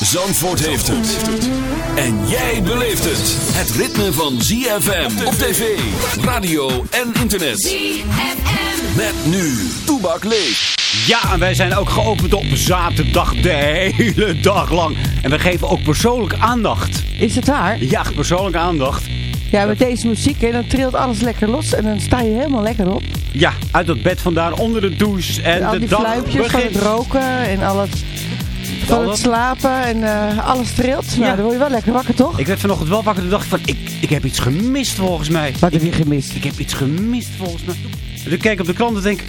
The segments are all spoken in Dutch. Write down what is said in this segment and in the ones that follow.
Zandvoort heeft het. En jij beleeft het. Het ritme van ZFM op tv, radio en internet. ZFM. Met nu, Toebak leeft. Ja, en wij zijn ook geopend op zaterdag de hele dag lang. En we geven ook persoonlijke aandacht. Is het waar? Ja, persoonlijke aandacht. Ja, met deze muziek, hè, dan trilt alles lekker los en dan sta je helemaal lekker op. Ja, uit het bed vandaan, onder de douche. En al de die dag fluipjes van begint. het roken en al het, van het slapen en eh, alles trilt. Nou, Ja. dan word je wel lekker wakker, toch? Ik werd vanochtend wel wakker en dacht ik van, ik, ik heb iets gemist volgens mij. Wat heb je gemist? Ik heb iets gemist volgens mij. En toen keek ik op de krant en denk ik,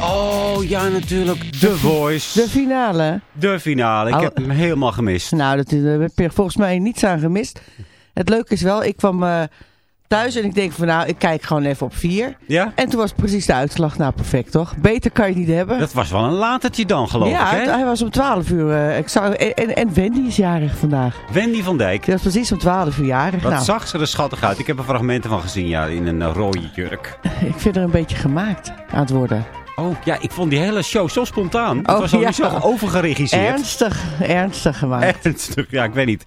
oh ja natuurlijk, The Voice. De finale. De finale. Ik Al- heb hem helemaal gemist. Nou, dat is, daar heb je volgens mij niets aan gemist. Het leuke is wel, ik kwam eh, thuis en ik denk van nou, ik kijk gewoon even op vier. Ja? En toen was precies de uitslag. Nou, perfect toch? Beter kan je niet hebben. Dat was wel een latertje dan, geloof ja, ik, hè? hij was om 12 uur. eh, ik zag, en, en- en Wendy is jarig vandaag. Wendy van Dijk. Die was precies om 12 uur jarig. Wat nou, zag ze er schattig uit. Ik heb er fragmenten van gezien, ja, in een eh, rode jurk. ik vind er een beetje gemaakt aan het worden. Oh, ja, ik vond die hele show zo spontaan. Het Oh, was al ja. niet zo overgeregisseerd. Ernstig, ernstig gemaakt. Ernstig, ja, ik weet niet.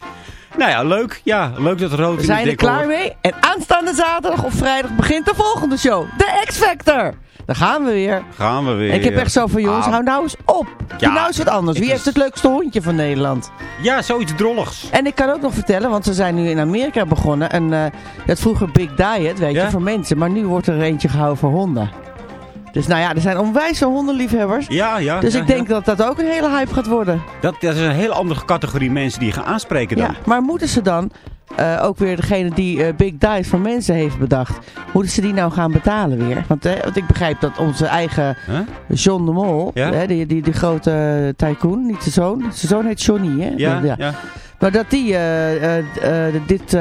Nou ja, leuk. Ja, leuk dat rood We in zijn er klaar mee. En aanstaande zaterdag of vrijdag begint de volgende show. De X-Factor. Daar gaan we weer. Gaan we weer. En ik heb echt zo van jongens, Ah, hou nou eens op. Doe Ja, nou eens wat anders. Wie heeft het leukste hondje van Nederland? Ja, zoiets drolligs. En ik kan ook nog vertellen, want ze zijn nu in Amerika begonnen. En eh het vroeger Big Diet, weet Ja? je, voor mensen. Maar nu wordt er eentje gehouden voor honden. Dus nou ja, er zijn onwijs veel hondenliefhebbers. Ja, ja. Dus ja, ik denk ja. dat dat ook een hele hype gaat worden. Dat, dat is een hele andere categorie mensen die je gaan aanspreken dan. Ja, maar moeten ze dan, eh, ook weer degene die eh, Big Diet voor mensen heeft bedacht, moeten ze die nou gaan betalen weer? Want, eh, want ik begrijp dat onze eigen Huh? John de Mol, Ja? hè, die, die, die grote tycoon, niet zijn zoon, zijn zoon heet Johnny, hè? Ja, ja. Maar dat die dit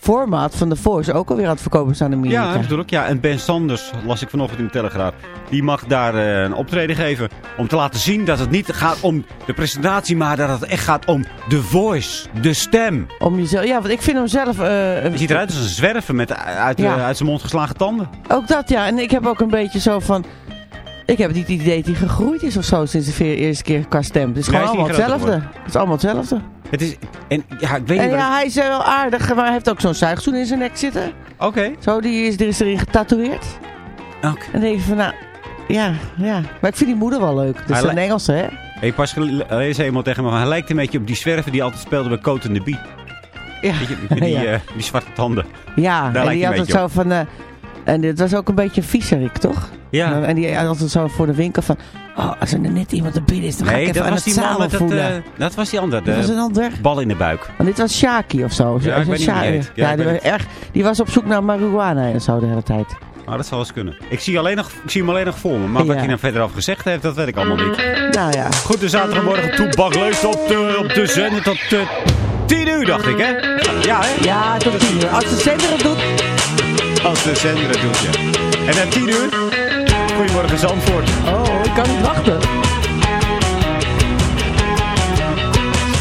format van The Voice ook alweer aan het verkopen is aan Amerika. Ja, natuurlijk. Ja, en Ben Sanders, las ik vanochtend in de Telegraaf, die mag daar eh, een optreden geven. Om te laten zien dat het niet gaat om de presentatie, maar dat het echt gaat om de voice, de stem. Om jezelf, ja, want ik vind hem zelf... eh, Hij ziet eruit als een zwerver met uit, Ja. eh, uit zijn mond geslagen tanden. Ook dat, ja. En ik heb ook een beetje zo van... Ik heb niet het idee dat hij gegroeid is of zo sinds de eerste keer qua stem. Het is Nee, gewoon is allemaal hetzelfde. Het is allemaal hetzelfde. Het is, en ja, ik weet En niet wat ja, hij is eh, wel aardig, maar hij heeft ook zo'n zuigzoen in zijn nek zitten. Oké. Zo, die is, erin getatoeëerd. Oké. En denk je van, nou, ja, ja. Maar ik vind die moeder wel leuk. Dat is een Engelse, hè? Ik pas gelezen iemand tegen me, hij lijkt een beetje op die zwerver die altijd speelde bij Coat and the Bee. Ja, Weet je, met die, ja. eh, die zwarte tanden. ja. lijkt en die een had het beetje zo van... eh, en dit was ook een beetje viezerik, toch? Ja. En die altijd zo voor de winkel van... Oh, als er net iemand er binnen is, dan ga ik even dat aan het zadel met dat, voelen. eh, dat was die andere. dat was een ander. bal in de buik. Want dit was Shaki of zo. Ja, ik weet niet heet. Ja, die, was erg, die was op zoek naar marihuana en zo de hele tijd. Maar dat zal eens kunnen. Ik zie, alleen nog, ik zie hem alleen nog voor me. Maar wat hij nou verder over gezegd heeft, dat weet ik allemaal niet. Nou ja. Goed, de zaterdagmorgen toebak leust op de, op de zender tot uh, 10 uur, dacht ik, hè? Ja, hè? Ja, tot tien uur. Als de zender het doet. Als de zender het doet, ja. En na 10 uur, goedemorgen Zandvoort. Oh, ik kan niet wachten.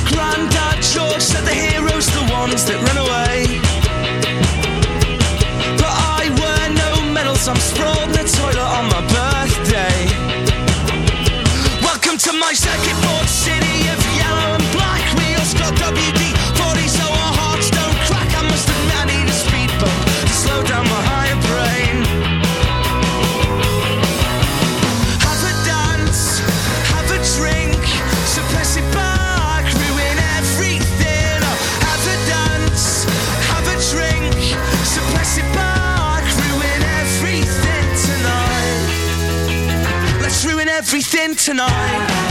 Grandad George said the heroes the ones that run away. But I wear no medals, I'm sprawled in the toilet on my birthday. Welcome to my second everything tonight.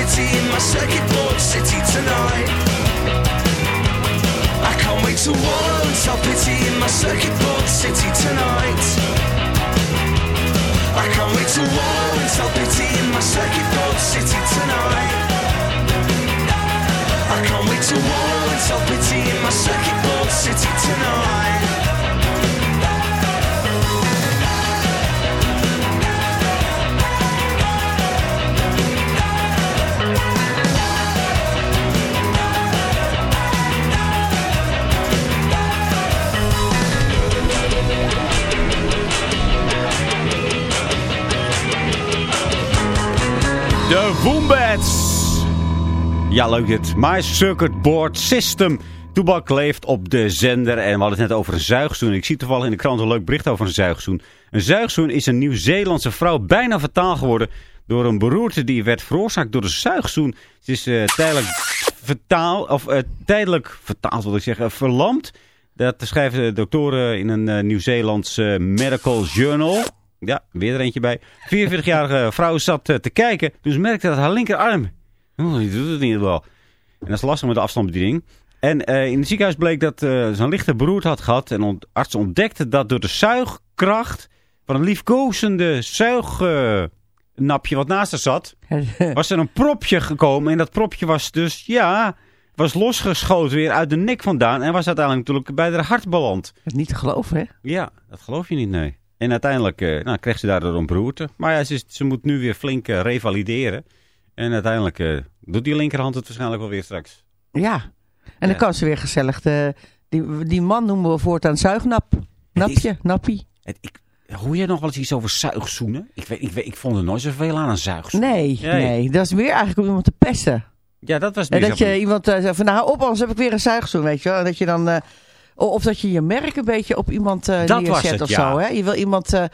Self-pity in my circuit board city tonight. I can't wait to wallow in self-pity in my circuit board city tonight. I can't wait to wallow in self-pity in my circuit board city tonight. I can't wait to wallow in self-pity in my circuit board city tonight. De Wombats. Ja, leuk dit. My Circuit Board System. Toebak leeft op de zender en we hadden het net over een zuigzoen. Ik zie toevallig in de krant een leuk bericht over een zuigzoen. Een zuigzoen is een Nieuw-Zeelandse vrouw bijna vertaal geworden door een beroerte die werd veroorzaakt door de zuigzoen. Ze is eh, tijdelijk vertaal, of eh, tijdelijk vertaald wil ik zeggen, verlamd. Dat schrijven de doktoren in een eh, Nieuw-Zeelands eh, Medical Journal. Ja, weer er eentje bij. 44-jarige vrouw zat eh, te kijken. Dus merkte dat haar linkerarm... Oh, die doet het niet wel. En dat is lastig met de afstandsbediening. En eh, in het ziekenhuis bleek dat eh, ze een lichte beroerte had gehad. En ont arts ontdekte dat door de zuigkracht van een liefkozende zuignapje wat naast haar zat... was er een propje gekomen. En dat propje was dus, ja, was losgeschoten weer uit de nek vandaan. En was uiteindelijk natuurlijk bij haar hart beland. Dat is niet te geloven, hè? Ja, dat geloof je niet, nee. En uiteindelijk eh, nou, kreeg ze daardoor een beroerte. Maar ja, ze, is- ze moet nu weer flink eh, revalideren. En uiteindelijk eh, doet die linkerhand het waarschijnlijk wel weer straks. Ja. En dan kan ze weer gezellig de, die, die man noemen we voortaan zuignap. Napje, nappie. Het, ik, hoor je nog wel eens iets over zuigzoenen? Ik, weet, ik, weet, ik vond er nooit zoveel aan een zuigzoen. Nee, Nee. nee, Dat is meer eigenlijk om iemand te pesten. Ja, dat was En dat je iemand zegt van nou op, anders heb ik weer een zuigzoen, weet je wel. En dat je dan, of dat je je merk een beetje op iemand Dat was neerzet het, of ja. zo. Hè? Je wil iemand eh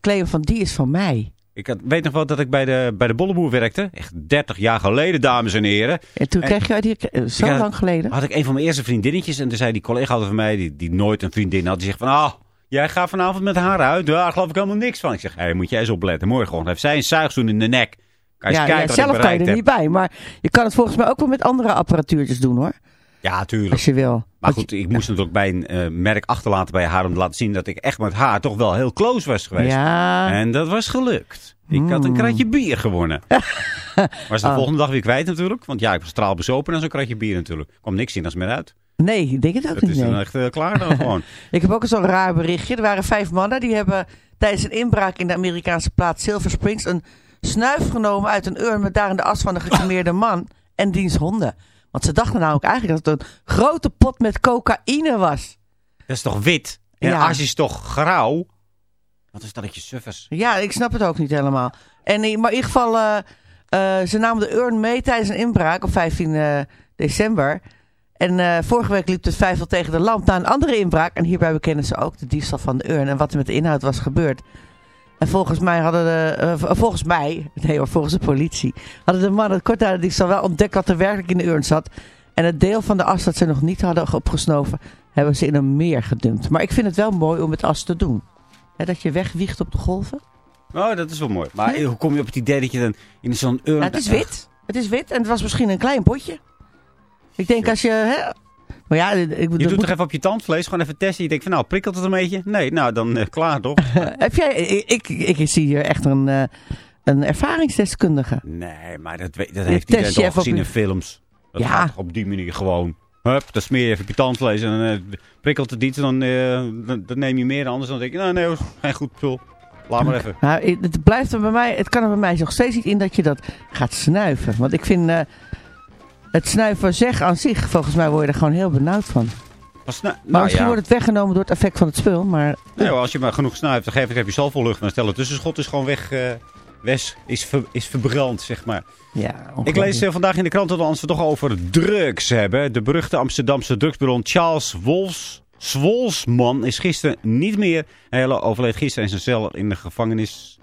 claimen van die is van mij. Ik had, weet nog wel dat ik bij de, bij de Bolleboer werkte. Echt 30 jaar geleden, dames en heren. En toen En- kreeg je die, eh, zo lang geleden. Had ik een van mijn eerste vriendinnetjes. En toen zei die collega van mij, die, die nooit een vriendin had. Die zegt van, ah, jij gaat vanavond met haar uit. Daar geloof ik helemaal niks van. Ik zeg, hé, moet jij eens opletten. Morgen gewoon. Heeft zij een zuigzoen in de nek. Kan ja, kijken ja, zelf kan je er heb. niet bij. Maar je kan het volgens mij ook wel met andere apparatuurtjes doen hoor. Ja, tuurlijk. Als je wil. Maar goed, ik moest natuurlijk bij een eh, merk achterlaten bij haar... om te laten zien dat ik echt met haar toch wel heel close was geweest. Ja, En dat was gelukt. Ik had een kratje bier gewonnen. was de Oh. volgende dag weer kwijt natuurlijk. Want ja, ik was straalbezopen en zo'n kratje bier natuurlijk. Kwam niks in als meer uit. nee, ik denk het ook Het niet. is dan nee. echt eh, klaar dan gewoon. Ik heb ook eens zo'n raar berichtje. Er waren vijf mannen die hebben tijdens een inbraak in de Amerikaanse plaats Silver Springs een snuif genomen uit een urn met daarin de as van een gecremeerde man en diens honden. Want ze dachten namelijk eigenlijk dat het een grote pot met cocaïne was. Dat is toch wit? En Ja. as is toch grauw? Wat is dat dat je suffers? Ja, ik snap het ook niet helemaal. En, maar in ieder geval, eh, eh, ze namen de urn mee tijdens een inbraak op 15 eh, december. En vorige week liep het vijfel tegen de lamp na een andere inbraak. En hierbij bekennen ze ook de diefstal van de urn en wat er met de inhoud was gebeurd. En volgens mij hadden de, eh, v- volgens mij, nee hoor, volgens de politie, hadden de mannen kort na de diefstal wel ontdekt wat er werkelijk in de urn zat. En het deel van de as dat ze nog niet hadden opgesnoven, hebben ze in een meer gedumpt. Maar ik vind het wel mooi om het as te doen. Dat je wegwiegt op de golven. Oh, dat is wel mooi. Maar hoe kom je op het idee dat je dan in zo'n urn... Ja, het is wit. Het is wit en het was misschien een klein potje. Ik denk als je... Hè, maar ja, ik Je doet toch even op je tandvlees, gewoon even testen. Je denkt van, nou, prikkelt het een beetje? Nee, nou, dan eh, klaar toch? heb jij... Ik, ik, ik zie hier echt een, eh, een ervaringsdeskundige. nee, maar dat, weet- dat heeft iedereen toch gezien je- in films. Dat Ja. gaat toch op die manier gewoon. Hup, dan smeer je even op je tandvlees en dan eh, prikkelt het iets. En dan, dan, dan neem je meer. Anders dan denk je, nou nee, hoor, geen goed spul. Laat maar even. Nou, het blijft er bij mij... Het kan er bij mij nog steeds niet in dat je dat gaat snuiven. Want ik vind... het snuiven zeg aan zich, volgens mij word je er gewoon heel benauwd van. Maar, nou, misschien ja. wordt het weggenomen door het effect van het spul. Maar Nee, hoor, als je maar genoeg snuift, dan geef ik heb je zoveel lucht. Maar stel het tussenschot is gewoon weg, eh, weg is, ver- is verbrand, zeg maar. ja, Ik lees eh, vandaag in de krant dat we het toch over drugs hebben. De beruchte Amsterdamse drugsbaron Charles Wolfs, Zwolsman is gisteren niet meer. Hij overleed gisteren in zijn cel in de gevangenis.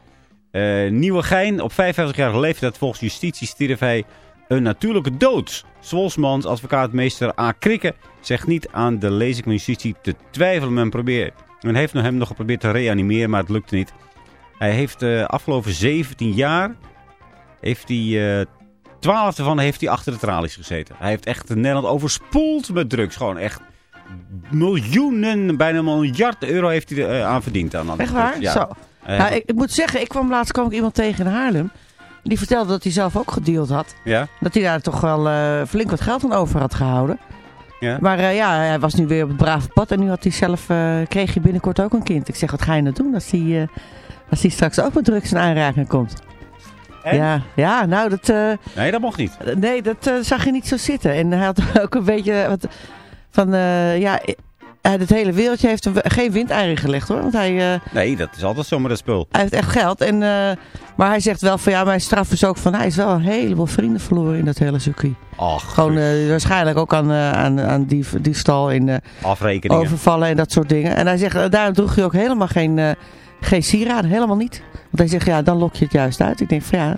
Eh Nieuwegein, op 55-jarige leeftijd volgens justitie stierf hij een natuurlijke dood. Zwolsmans advocaat meester A. Krikke zegt niet aan de lezing van justitie te twijfelen. Men, probeert, men heeft hem nog geprobeerd te reanimeren, maar het lukte niet. Hij heeft de afgelopen 17 jaar heeft hij... eh, Twaalf ervan heeft hij achter de tralies gezeten. Hij heeft echt Nederland overspoeld met drugs. Gewoon echt miljoenen, bijna een miljard euro heeft hij er eh, aan verdiend. Aan, Echt waar? Ja. Zo. Eh, Ja, ik, ik moet zeggen, ik kwam laatst kwam ik iemand tegen in Haarlem. Die vertelde dat hij zelf ook gedeeld had. ja? Dat hij daar toch wel eh, flink wat geld aan over had gehouden. Ja? Maar eh, ja, hij was nu weer op het brave pad. En nu had hij zelf, eh, kreeg hij binnenkort ook een kind. Ik zeg, wat ga je nou doen als hij, als hij straks ook met drugs in aanraking komt? En? Ja, ja, nou dat... Nee, dat mocht niet. Nee, dat zag je niet zo zitten. En hij had ook een beetje wat van, ja, het hele wereldje heeft geen windeieren gelegd hoor. Want hij, eh, Nee, dat is altijd zomaar dat spul. hij heeft echt geld. En, eh, maar hij zegt wel van, ja, mijn straf is ook van, hij is wel een heleboel vrienden verloren in dat hele circuit. Ach, Gewoon eh, waarschijnlijk ook aan, aan, aan dief, diefstal in afrekeningen. overvallen en dat soort dingen. En hij zegt, daarom droeg hij ook helemaal geen, geen sieraden, helemaal niet. Want hij zegt, ja, dan lok je het juist uit. Ik denk van ja,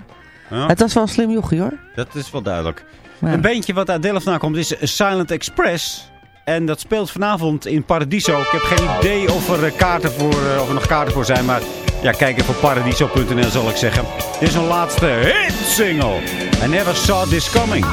Ja, het was wel een slim jochie hoor. dat is wel duidelijk. Ja. Een beentje wat uit Delft nakomt is Silent Express. En dat speelt vanavond in Paradiso. Ik heb geen idee of er, eh, kaarten voor, eh, of er nog kaarten voor zijn. Maar ja, kijk even op paradiso.nl zal ik zeggen. Dit is een laatste hit single. I never saw this coming.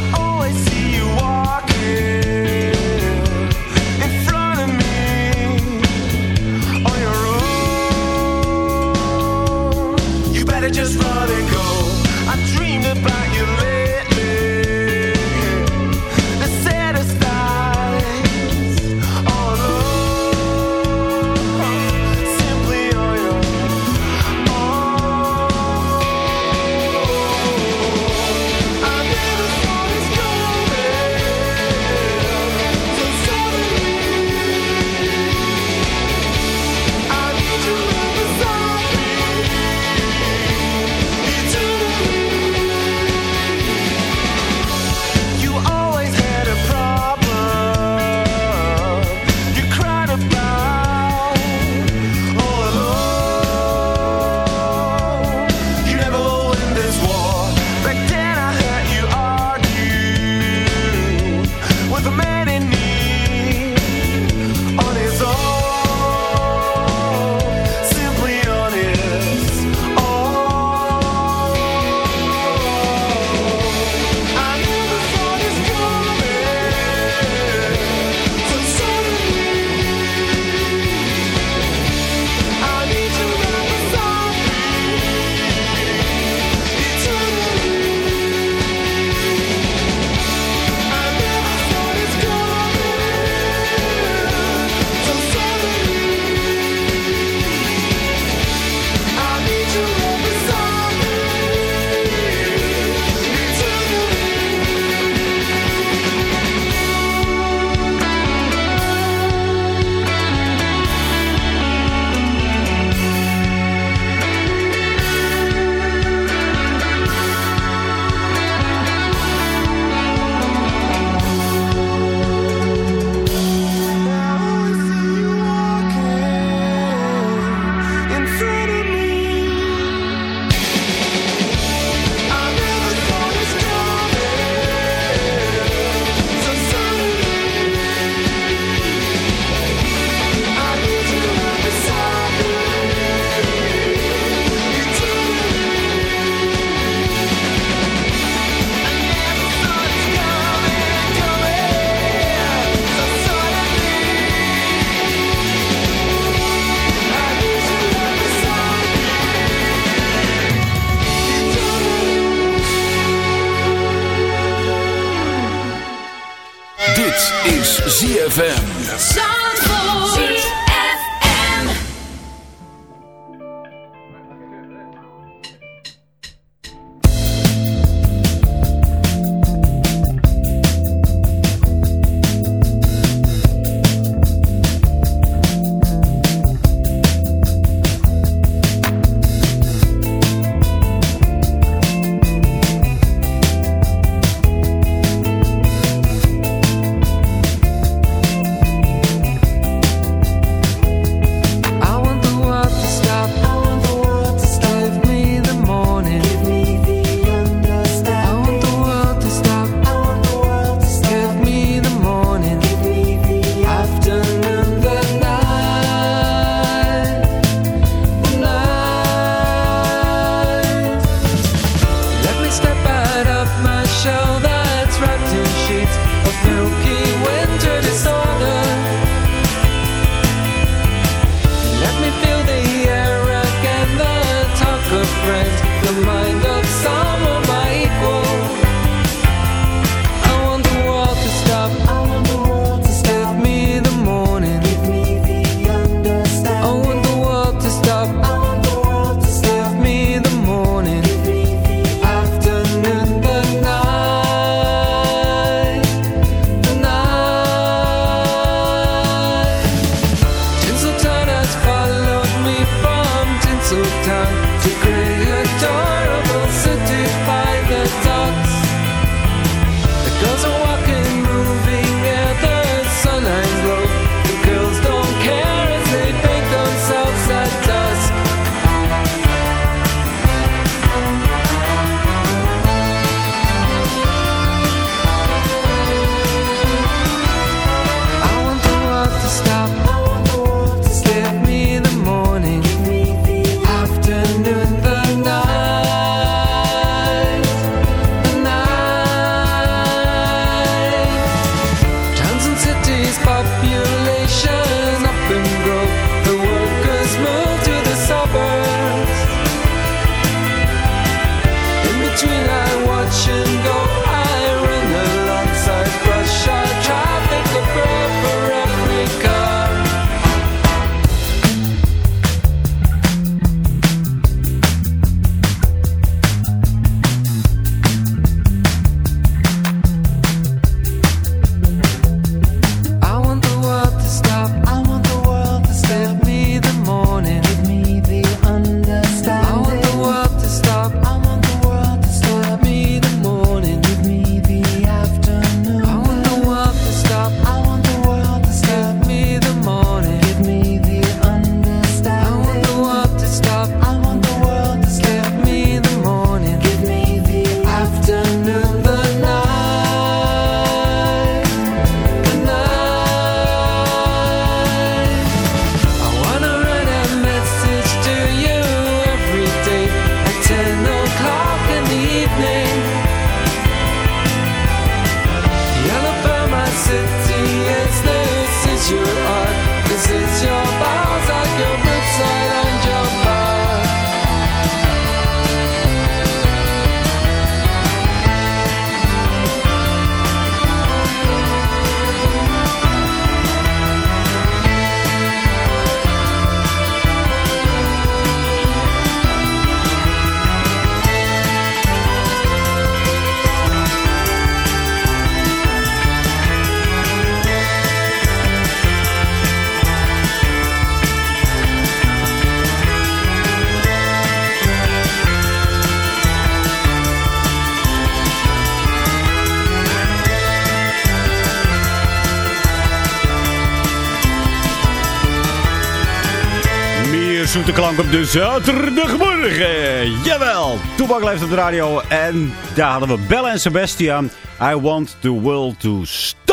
Zoete klank op de zaterdagmorgen. Jawel, Toebak leeft op de radio. En daar hadden we Bella en Sebastian. I want the world to stop.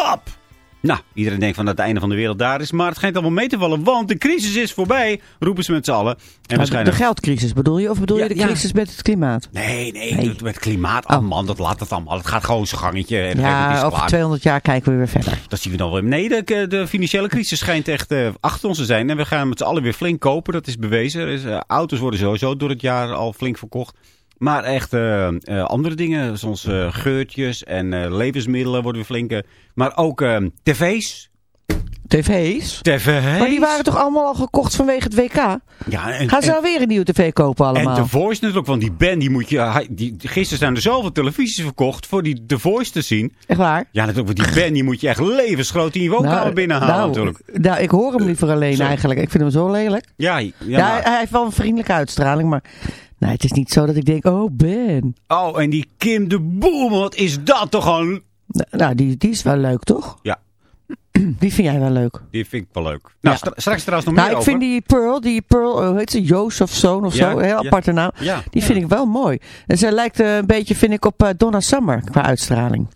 Nou, iedereen denkt van dat het einde van de wereld daar is. Maar het schijnt allemaal mee te vallen, want de crisis is voorbij. Roepen ze met z'n allen. En de, waarschijnlijk... de geldcrisis bedoel je? Of bedoel Ja, je de ja. crisis met het klimaat? Nee, nee, Nee. met het klimaat. Oh man, dat laat het allemaal. Het gaat gewoon zijn gangetje. En Ja, is over klaar. 200 jaar kijken we weer verder. Dat zien we dan wel. Nee, de, de financiële crisis schijnt echt eh, achter ons te zijn. En we gaan met z'n allen weer flink kopen. Dat is bewezen. Er eh, auto's worden sowieso door het jaar al flink verkocht. Maar echt eh, eh, andere dingen, zoals eh, geurtjes en levensmiddelen worden weer flink. eh, maar ook tv's. TV's? TV's. Maar die waren toch allemaal al gekocht vanwege het WK? Ja, en, Gaan ze en- nou weer een nieuwe tv kopen en allemaal? The Voice natuurlijk, want die band, die moet je... Die, gisteren zijn er zoveel televisies verkocht voor die The Voice te zien. Echt waar? Ja, natuurlijk, want die band die moet je echt levensgroot in je woonkamer binnenhalen nou, natuurlijk. nou, ik hoor hem liever alleen eigenlijk. Ik vind hem zo lelijk. Ja, ja, hij, hij heeft wel een vriendelijke uitstraling, maar... Nee, het is niet zo dat ik denk, oh Ben. Oh, en die Kim de Boer, wat is dat toch gewoon... Nou, die, die is wel leuk, toch? Ja. Die vind jij wel leuk. Die vind ik wel leuk. Nou, Ja. straks trouwens nog Nou, meer ik over. vind die Pearl, die Pearl, hoe heet ze? Joos of Zoon of Ja, zo. Een heel ja. aparte naam. Ja. Die vind ik wel mooi. En zij lijkt eh, een beetje, vind ik, op eh, Donna Summer qua uitstraling.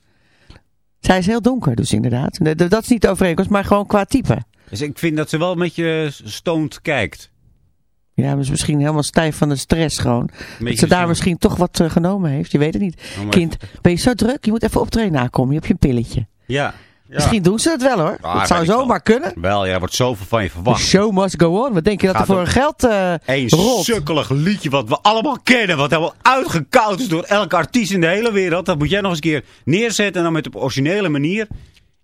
Zij is heel donker dus inderdaad. Dat is niet overeenkomst, maar gewoon qua type. Dus ik vind dat ze wel een beetje stoned kijkt. Ja, is misschien helemaal stijf van de stress gewoon. Dat ze daar misschien toch wat eh, genomen heeft. Je weet het niet. Oh, Kind, ben je zo druk? Je moet even optreden nakomen. Je hebt je een pilletje. Ja. ja. Misschien doen ze het wel hoor. Ah, dat zou zomaar kunnen. Wel, ja, wordt zoveel van je The verwacht. show must go on. Wat denk je dat Gaat er voor een geld eh Eén rolt? sukkelig liedje wat we allemaal kennen. Wat helemaal uitgekoud is door elke artiest in de hele wereld. Dat moet jij nog eens een keer neerzetten. En dan met op originele manier.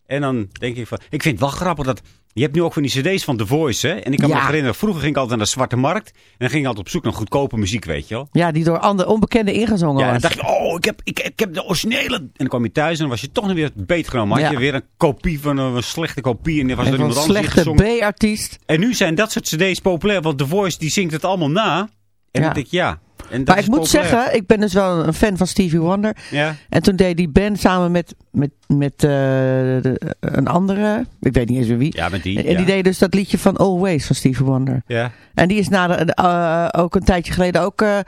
En dan denk ik van... Ik vind het wel grappig dat... Je hebt nu ook van die cd's van The Voice, hè? En ik kan me Ja. herinneren, vroeger ging ik altijd naar de Zwarte Markt. En dan ging ik altijd op zoek naar goedkope muziek, weet je wel. Ja, die door andere onbekenden ingezongen Ja, was. dan dacht je, oh, ik heb, ik, ik heb de originele. En dan kwam je thuis en dan was je toch nog weer beet genomen. Had Ja. je weer een kopie van een, slechte kopie. En er was er iemand een anders die slechte. B-artiest. En nu zijn dat soort cd's populair, want The Voice die zingt het allemaal na. En Ja. dan denk ik, ja. En Maar ik moet populair. zeggen, ik ben dus wel een fan van Stevie Wonder. Ja, En toen deed die band samen met, met, met eh, de- een andere, ik weet niet eens meer wie. ja met die. en die deed dus dat liedje van Always van Stevie Wonder. ja. En die is na de, eh, ook een tijdje geleden ook eh,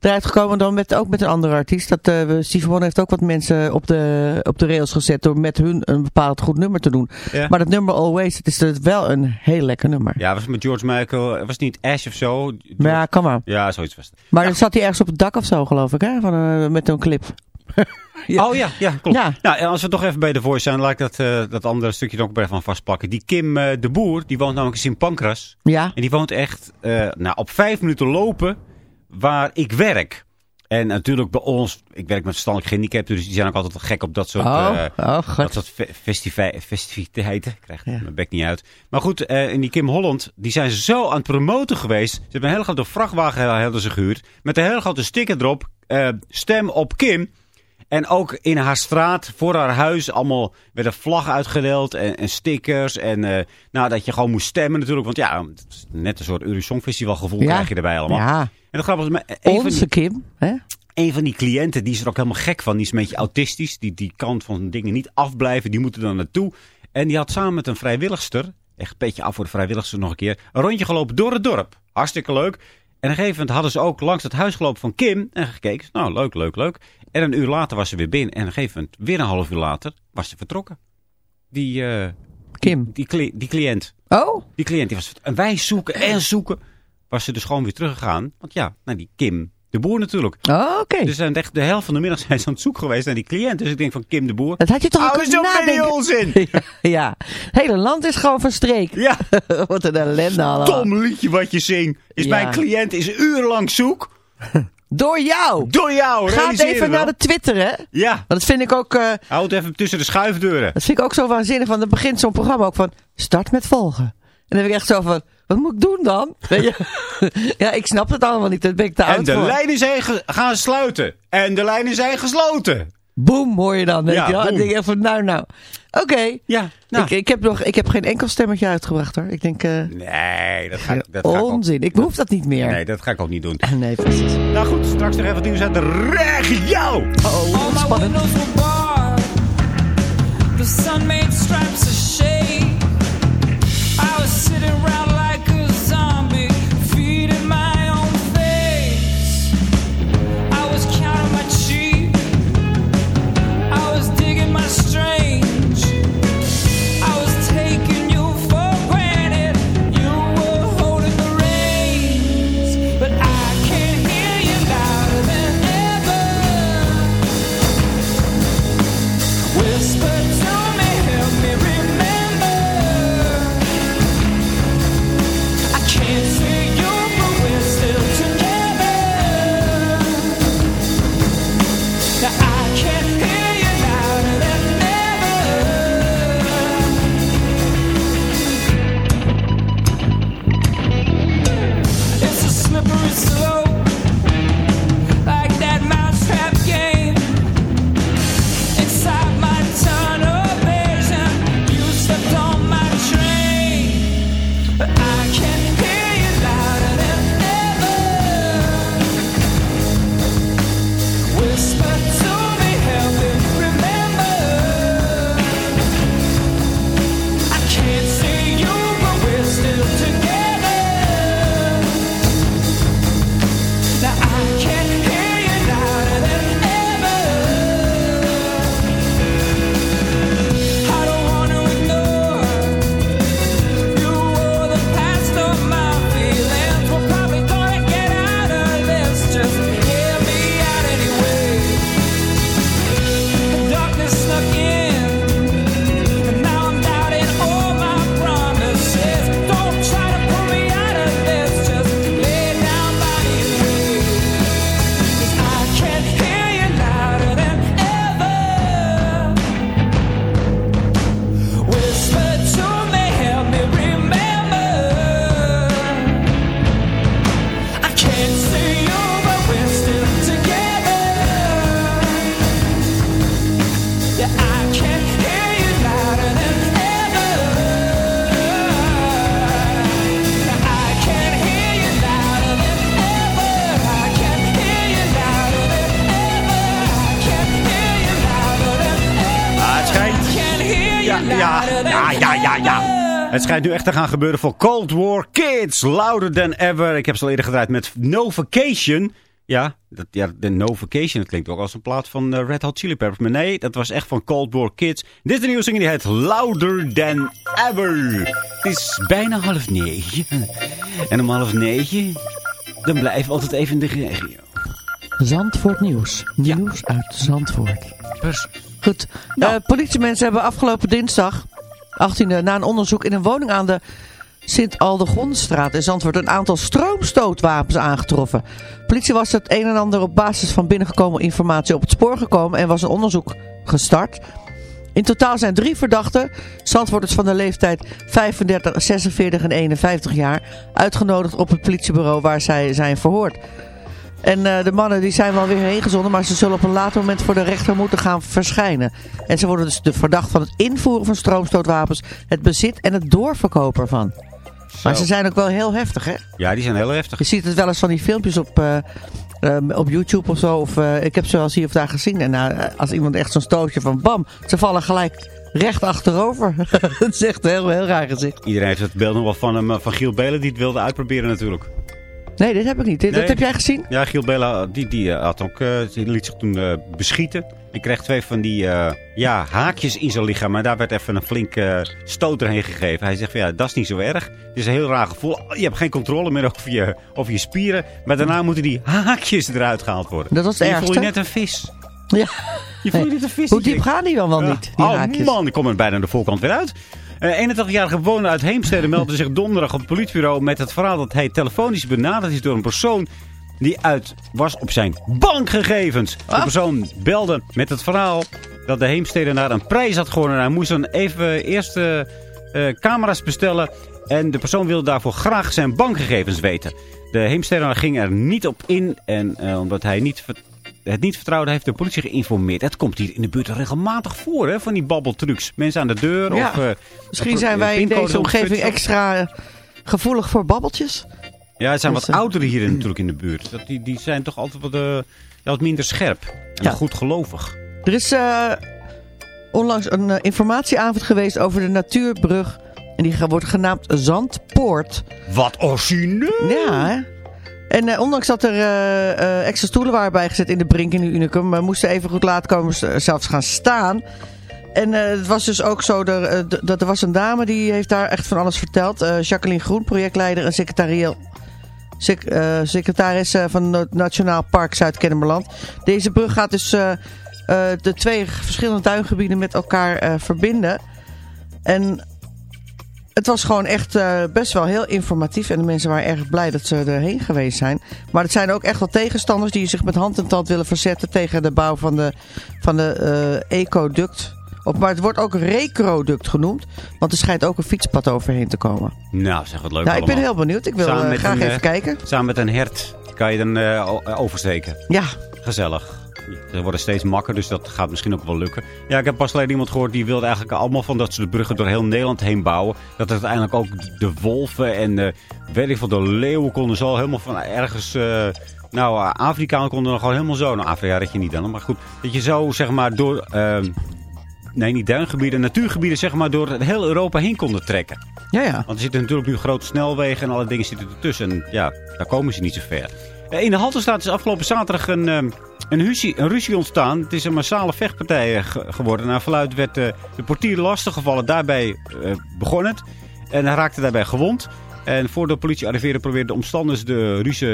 eruit gekomen dan met, ook met een andere artiest. Dat, eh, Stevie Wonder heeft ook wat mensen op de, op de rails gezet door met hun een bepaald goed nummer te doen. Ja. Maar dat nummer Always, het is dus wel een heel lekker nummer. Ja, was met George Michael. Was het niet Ash of zo? Maar ja, kan maar. Ja, zoiets was het. Maar dan zat hij ergens op het dak of zo, geloof ik, hè? Van, eh, met een clip. Ja. Oh ja, ja klopt. Ja. Nou, en als we toch even bij The Voice zijn, laat ik dat, eh, dat andere stukje er ook bij van vastpakken. Die Kim eh, de Boer, die woont namelijk in Pancras. Ja. En die woont echt nou, op vijf minuten lopen waar ik werk. En natuurlijk bij ons, ik werk met verstandelijk gehandicapten, dus die zijn ook altijd wel gek op dat soort, Oh, eh, oh dat soort festiviteiten. Ik krijg Ja. mijn bek niet uit. Maar goed, eh in die Kim Holland, die zijn zo aan het promoten geweest. Ze hebben een hele grote vrachtwagen hadden ze gehuurd. Met een hele grote sticker erop. eh, stem op Kim. En ook in haar straat, voor haar huis, allemaal werden vlaggen uitgedeeld en, en stickers. En eh, nou, dat je gewoon moest stemmen natuurlijk. Want ja, net een soort Eurosong Festival gevoel Ja. krijg je erbij allemaal. Ja. En dat grappige is, Onze die, Kim, hè? een van die cliënten, die is er ook helemaal gek van. Die is een beetje autistisch. Die, die kan van dingen niet afblijven. Die moeten er naartoe. En die had samen met een vrijwilligster, echt een beetje af voor de vrijwilligster nog een keer, een rondje gelopen door het dorp. Hartstikke leuk. En op een gegeven moment hadden ze ook langs het huis gelopen van Kim en gekeken. Nou, leuk, leuk, leuk. En een uur later was ze weer binnen. En op een gegeven moment, weer een half uur later, was ze vertrokken. Die, eh, Kim. die, cli- die cliënt. Oh, Die cliënt die was En wij zoeken en zoeken. Was ze dus gewoon weer teruggegaan. Want ja, naar die Kim de Boer natuurlijk. oh oké. Dus zijn echt de helft van de middag zijn ze aan het zoeken geweest naar die cliënt. Dus ik denk van Kim de Boer. Dat had je toch eens kunnen die nadenken. onzin! ja, het hele land is gewoon van streek. Ja, Wat een ellende allemaal. dom liedje wat je zingt. Is Ja. mijn cliënt is urenlang zoek. Door jou. Door jou, Ga even naar de Twitter, hè? Ja, Want dat vind ik ook, eh, houd even tussen de schuifdeuren. dat vind ik ook zo waanzinnig. Want dan begint zo'n programma ook van, start met volgen. En dan heb ik echt zo van, wat moet ik doen dan? Weet je? ja, ik snap het allemaal niet. Dat ben ik te En oud de voor. lijnen zijn gaan sluiten. En de lijnen zijn gesloten. Boom, hoor je dan. Weet Ja, je denk echt van, nou, nou. Oké. Ja, nou. Ik, ik, heb nog, ik heb geen enkel stemmetje uitgebracht, hoor. Ik denk, eh, Nee, dat ga, ik- dat ga ik onzin. Ik hoef dat niet meer. Nee, dat ga ik ook niet doen. Nee, precies. Nou goed, straks nog even wat nieuws uit de regio. Oh, All my spannend. windows were barred. The sun made stripes of shade. I was sitting around Het schijnt nu echt te gaan gebeuren voor Cold War Kids. Louder than ever. Ik heb ze al eerder gedraaid met No Vacation. Ja, dat, ja, de No Vacation. Dat klinkt ook als een plaat van eh, Red Hot Chili Peppers. Maar nee, dat was echt van Cold War Kids. Dit is de nieuwe zingen die heet Louder than ever. Het is bijna half negen. En om half negen, dan blijven we altijd even in de regio. Zandvoort Nieuws. Nieuws uit Zandvoort. Pers- Goed. Nou. Eh, politiemensen hebben afgelopen dinsdag, 18e, na een onderzoek in een woning aan de Sint-Aldegonstraat in Zandvoort een aantal stroomstootwapens aangetroffen. Politie was het een en ander op basis van binnengekomen informatie op het spoor gekomen en was een onderzoek gestart. In totaal zijn drie verdachten, Zandvoorters van de leeftijd 35, 46 en 51 jaar, uitgenodigd op het politiebureau waar zij zijn verhoord. En eh, de mannen die zijn wel weer heen gezonden, maar ze zullen op een later moment voor de rechter moeten gaan verschijnen. En ze worden dus de verdacht van het invoeren van stroomstootwapens, het bezit en het doorverkopen ervan. Maar ze zijn ook wel heel heftig, hè? Ja, die zijn heel heftig. Je ziet het wel eens van die filmpjes op, eh, ehm, op YouTube of zo. Of, eh, ik heb ze wel eens hier of daar gezien. En eh, als iemand echt zo'n stootje van bam, ze vallen gelijk recht achterover. dat is echt een heel, heel raar gezicht. Iedereen heeft het beeld nog wel van, hem, eh, van Giel Belen die het wilde uitproberen natuurlijk. Nee, dit heb ik niet. Dit, Nee. Dat heb jij gezien? Ja, Giel Bela, die, die, eh, had ook, eh, die liet zich toen eh, beschieten. En kreeg twee van die ja, haakjes in zijn lichaam. Maar daar werd even een flinke stoot erheen gegeven. Hij zegt van ja, dat is niet zo erg. Het is een heel raar gevoel. Je hebt geen controle meer over je, over je spieren. Maar daarna moeten die haakjes eruit gehaald worden. Dat was het En je voelt je ergste. net een vis. Ja. Je voelt je net een vis. Hoe diep gaan die dan wel niet, die oh haakjes? man, ik kom er bijna aan de voorkant weer uit. Een 81-jarige bewoner uit Heemstede meldde zich donderdag op het politiebureau met het verhaal dat hij telefonisch benaderd is door een persoon die uit was op zijn bankgegevens. De persoon belde met het verhaal dat de Heemstedenaar een prijs had gewonnen. Hij moest dan even eerst eh, eh, camera's bestellen en de persoon wilde daarvoor graag zijn bankgegevens weten. De Heemstedenaar ging er niet op in en omdat hij niet het niet vertrouwde, heeft de politie geïnformeerd. Het komt hier in de buurt regelmatig voor, hè, van die babbeltrucs. Mensen aan de deur Ja. of... eh, Misschien zijn eh, wij in deze omgeving extra eh, gevoelig voor babbeltjes. Ja, het zijn wat ouderen hier natuurlijk in de buurt. Dat, die, die zijn toch altijd wat, wat minder scherp. En Ja. goed gelovig. Er is onlangs een informatieavond geweest over de natuurbrug. En die wordt genaamd Zandpoort. Wat origineel! Ja, hè? En eh, ondanks dat er eh, eh, extra stoelen waren bijgezet in de Brink in de Unicum... eh, moesten even goed laat komen zelfs gaan staan. En het was dus ook zo, er, dat er was een dame die heeft daar echt van alles verteld. Jacqueline Groen, projectleider en secretarieel... sec- secretaris van het Nationaal Park Zuid-Kennemerland. Deze brug gaat dus de twee verschillende tuingebieden met elkaar verbinden. En het was gewoon echt eh, best wel heel informatief. En de mensen waren erg blij dat ze erheen geweest zijn. Maar het zijn ook echt wel tegenstanders die zich met hand en tand willen verzetten tegen de bouw van de, van de eh, ecoduct. Op, maar het wordt ook recroduct genoemd. Want er schijnt ook een fietspad overheen te komen. Nou, zeg wat leuk nou, ik ben heel benieuwd. Ik wil eh, graag een, even kijken. Samen met een hert kan je dan oversteken. Ja, Gezellig. Ze worden steeds makker, dus dat gaat misschien ook wel lukken. Ja, ik heb pas alleen iemand gehoord die wilde eigenlijk allemaal van dat ze de bruggen door heel Nederland heen bouwen. Dat uiteindelijk ook de wolven en de, weet ik veel, de leeuwen konden zo helemaal van ergens... eh, nou, eh, Afrika konden nog gewoon helemaal zo. Nou, Afrika red je niet dan, maar goed. Dat je zo, zeg maar, door... ehm, nee, niet duingebieden, natuurgebieden, zeg maar, door heel Europa heen konden trekken. Ja, ja. Want er zitten natuurlijk nu grote snelwegen en alle dingen zitten ertussen. En ja, daar komen ze niet zo ver. Eh, In de Halterstraat is afgelopen zaterdag een, ehm, een, ruzie, een ruzie ontstaan. Het is een massale vechtpartij eh, ge- geworden. Naar verluid werd eh, de portier lastiggevallen. Daarbij eh, begon het. En hij raakte daarbij gewond. En voor de politie arriveerde probeerden de omstanders de ruzie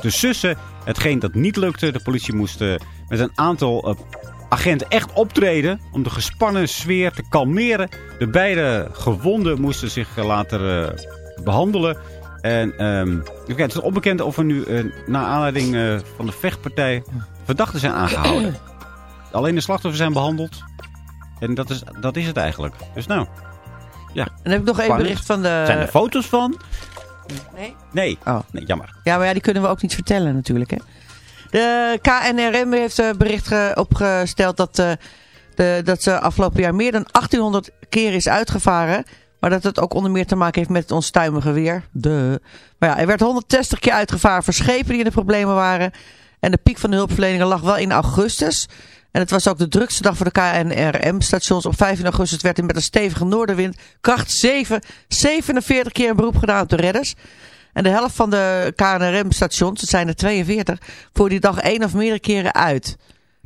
te sussen. Hetgeen dat niet lukte. De politie moest met een aantal agenten echt optreden om de gespannen sfeer te kalmeren. De beide gewonden moesten zich later eh, behandelen. En ehm, kijken, het is onbekend of er nu eh naar aanleiding eh, van de vechtpartij verdachten zijn aangehouden. Alleen de slachtoffers zijn behandeld. En dat is, dat is het eigenlijk. Dus nou, En dan heb ik nog één bericht van de... zijn er foto's van? Nee? Nee. Oh. Nee, jammer. Ja, maar ja, die kunnen we ook niet vertellen natuurlijk. Hè? De KNRM heeft een bericht ge- opgesteld dat, eh, de, dat ze afgelopen jaar meer dan 1800 keer is uitgevaren. Maar dat het ook onder meer te maken heeft met het onstuimige weer. De. Maar ja, er werd 160 keer uitgevaren voor schepen die in de problemen waren. En de piek van de hulpverleningen lag wel in augustus. En het was ook de drukste dag voor de KNRM-stations. Op 15 augustus werd er met een stevige noordenwind kracht 7, 47 keer een beroep gedaan op de redders. En de helft van de KNRM-stations, het zijn er 42, voor die dag één of meerdere keren uit.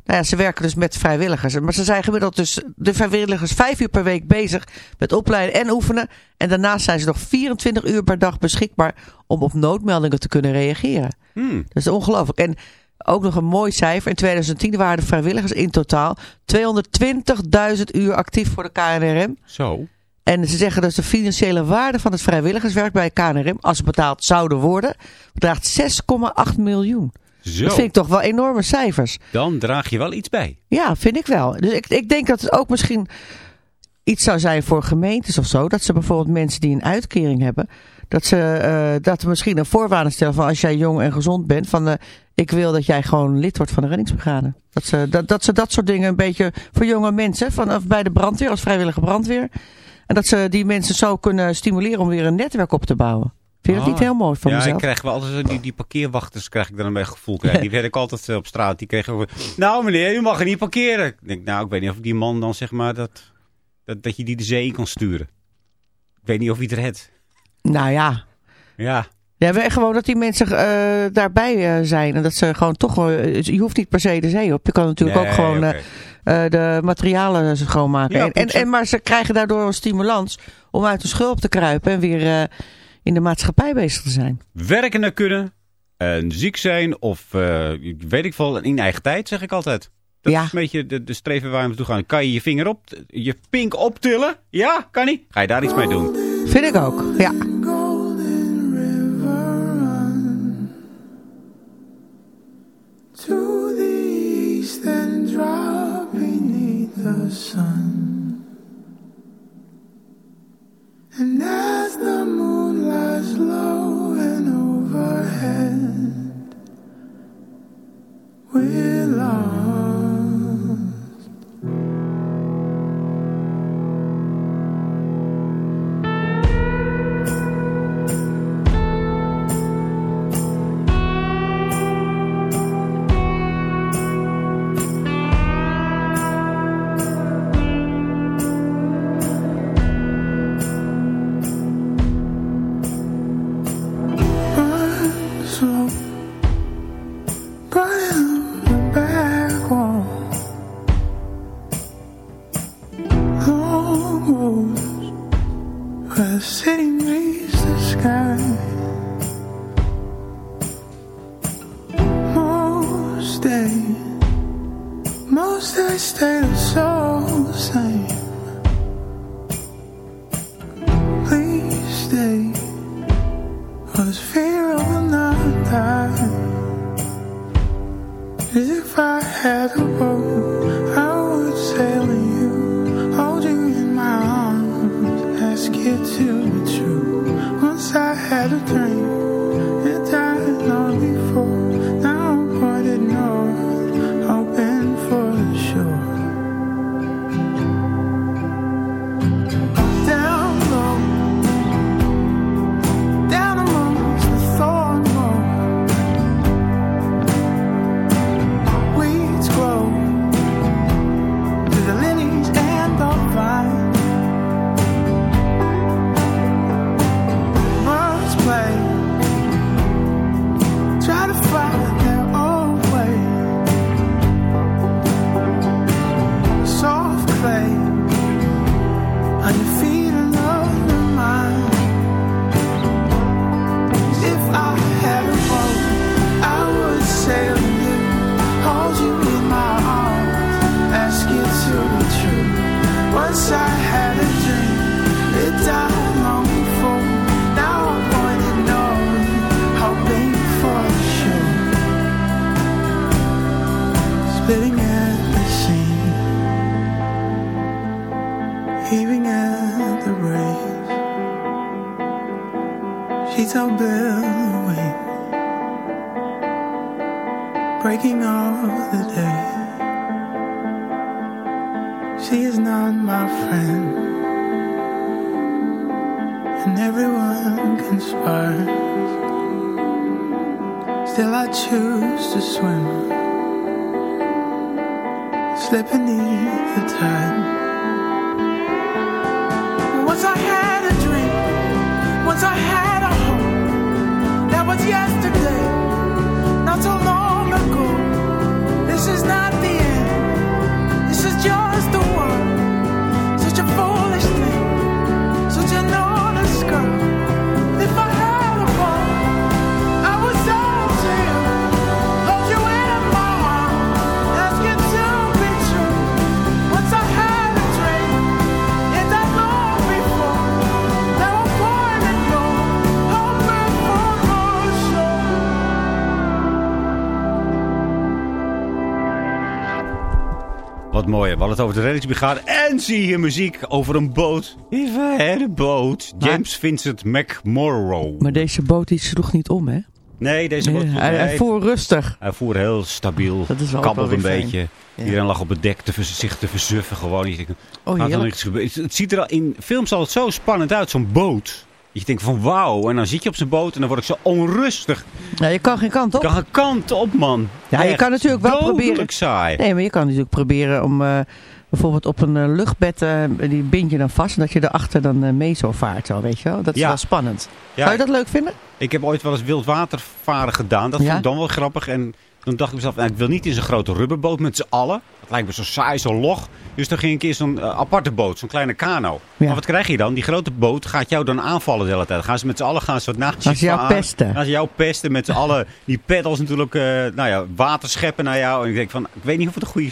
Nou ja, ze werken dus met vrijwilligers. Maar ze zijn gemiddeld dus de vrijwilligers vijf uur per week bezig met opleiden en oefenen. En daarnaast zijn ze nog 24 uur per dag beschikbaar om op noodmeldingen te kunnen reageren. Hmm. Dat is ongelooflijk. En ook nog een mooi cijfer. In 2010 waren de vrijwilligers in totaal 220.000 uur actief voor de KNRM. Zo. En ze zeggen dus de financiële waarde van het vrijwilligerswerk bij KNRM, als ze betaald zouden worden, bedraagt 6,8 miljoen. Zo. Dat vind ik toch wel enorme cijfers. Dan draag je wel iets bij. Ja, vind ik wel. Dus ik, ik denk dat het ook misschien iets zou zijn voor gemeentes of zo. Dat ze bijvoorbeeld mensen die een uitkering hebben, dat ze eh, dat misschien een voorwaarde stellen van als jij jong en gezond bent, van eh, ik wil dat jij gewoon lid wordt van de reddingsbrigade. Dat ze dat, dat ze dat soort dingen een beetje voor jonge mensen, vanaf bij de brandweer als vrijwillige brandweer. En dat ze die mensen zo kunnen stimuleren om weer een netwerk op te bouwen. Vind je dat Ah. niet heel mooi van ja, mezelf? ik krijg wel altijd die, die parkeerwachters, krijg ik dan een beetje gevoel. Krijg. Die werd ik altijd eh, op straat. Die kregen over, nou meneer, u mag er niet parkeren. Ik denk, nou, ik weet niet of ik die man dan zeg maar dat, dat, dat je die de zee in kan sturen. Ik weet niet of hij het redt. Nou ja, Ja, Ja, gewoon dat die mensen eh, daarbij eh, zijn. En dat ze gewoon toch... je hoeft niet per se de zee op. Je kan natuurlijk Nee, ook gewoon de materialen schoonmaken. Ja, en, en, maar ze krijgen daardoor een stimulans om uit de schulp te kruipen. En weer in de maatschappij bezig te zijn. werken kunnen. En ziek zijn of eh, weet ik veel, in eigen tijd zeg ik altijd. Dat Ja. is een beetje de, de streven waar we naartoe gaan. Kan je je vinger op, je pink optillen? Ja, kan niet. Ga je daar iets mee doen? Vind ik ook, ja. golden river run to the east and drop beneath the sun. And as the moon love. Het over de reddingsbrigade. En zie je muziek over een boot. I had a boat. James Vincent McMorrow. Maar deze boot die sloeg niet om, hè? Nee, deze boot... Hij, hij voer rustig. Hij voer heel stabiel. Dat is wel kabbelde een beetje. Ja. Iedereen lag op het dek te zich te versuffen. Gewoon. Denkt, Oh, er gebeuren? Het, het ziet er al in films altijd zo spannend uit, zo'n boot. Je denkt van wauw. En dan zit je op zijn boot en dan word ik zo onrustig. Ja, je kan geen kant op. Ik kan geen kant op, man. Ja, je kan natuurlijk wel proberen- saai. Nee, maar je kan natuurlijk proberen om eh, bijvoorbeeld op een eh, luchtbed, eh, die bind je dan vast. En dat je erachter dan mee zo vaart, zo, weet je wel. Dat is Ja. wel spannend. Ja, Zou je dat leuk vinden? Ik heb ooit wel eens wildwatervaren gedaan. Dat Ja? vond ik dan wel grappig. En toen dacht ik mezelf, nou, ik wil niet in zo'n grote rubberboot met z'n allen. Dat lijkt me zo saai, zo log. Dus dan ging ik in zo'n eh, aparte boot, zo'n kleine kano. Ja. Maar wat krijg je dan? Die grote boot gaat jou dan aanvallen de hele tijd. Gaan ze met z'n allen gaan ze wat naast Gaan ze jou varen. pesten. Gaan ze jou pesten met z'n allen. Die peddels natuurlijk, eh, nou ja, water scheppen naar jou. En ik denk van, ik weet niet of het een goede,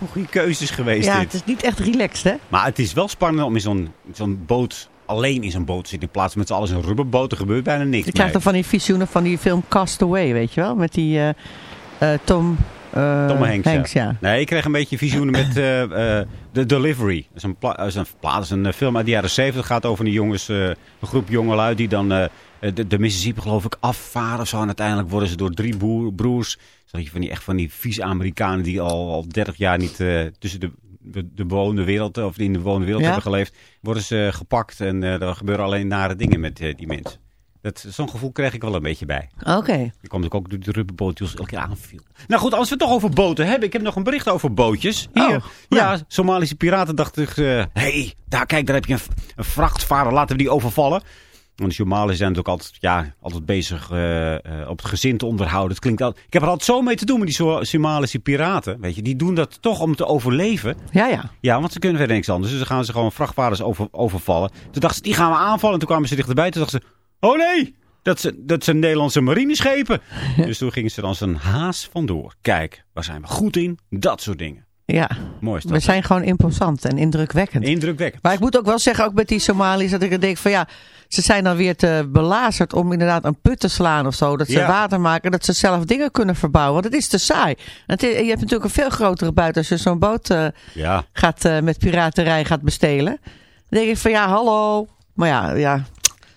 een goede keuze is geweest Ja, dit. het is niet echt relaxed, hè? Maar het is wel spannend om in zo'n zo'n boot, alleen in zo'n boot te zitten. In plaats van met z'n allen in een rubberboot, er gebeurt bijna niks Je krijgt mee. dan van die visioenen van die film Castaway, weet je wel? Met die eh, Tom, eh, Tom Hanks, ja. ja. Nee, ik kreeg een beetje visioenen met eh, eh, The Delivery. Dat is een, pla- dat is een, pla- dat is een eh, film uit de jaren 70. Het gaat over die jongens, eh, een groep jongelui die dan eh, de, de Mississippi geloof ik afvaren zo. En uiteindelijk worden ze door drie boer, broers, zo je van die, echt van die vieze Amerikanen die al, al 30 jaar niet eh, tussen de, de, de bewoonde wereld, of in de bewoonde wereld Ja. hebben geleefd, worden ze gepakt. En eh, er gebeuren alleen nare dingen met eh, die mensen. Dat- Zo'n gevoel kreeg ik wel een beetje bij. Oké. Die kwam natuurlijk ook door de rubberboot die ons elke keer aanviel. Nou goed, als we het toch over boten hebben. Ik heb nog een bericht over bootjes. Hier. Oh, ja, ja. Somalische piraten dachten... Hé, hey, daar kijk, daar heb je een, een vrachtvader. Laten we die overvallen. Want de Somaliërs zijn natuurlijk altijd, ja, altijd bezig eh, eh, op het gezin te onderhouden. Het klinkt al, ik heb er altijd zo mee te doen met die So- Somalische piraten. Weet je, die doen dat toch om te overleven. Ja, ja. Ja, want ze kunnen verder niks anders. Dus dan gaan ze gewoon vrachtwagens over, overvallen. Toen dachten ze, die gaan we aanvallen. En toen kwamen ze dichterbij. Toen dachten ze, oh nee, dat, ze, dat zijn Nederlandse marineschepen. dus toen gingen ze dan als een haas vandoor. Kijk, waar zijn we goed in? Dat soort dingen. Ja, Mooi we zijn gewoon imposant en indrukwekkend. Indrukwekkend. Maar ik moet ook wel zeggen, ook met die Somaliërs, dat ik denk van ja, ze zijn dan weer te belazerd om inderdaad een put te slaan of zo. Dat ze Ja. water maken, dat ze zelf dingen kunnen verbouwen. Want het is te saai. Het is- je hebt natuurlijk een veel grotere buiten als je zo'n boot eh, Ja, gaat, eh, met piraterij gaat bestelen. Dan denk ik van ja, hallo. Maar ja, ja.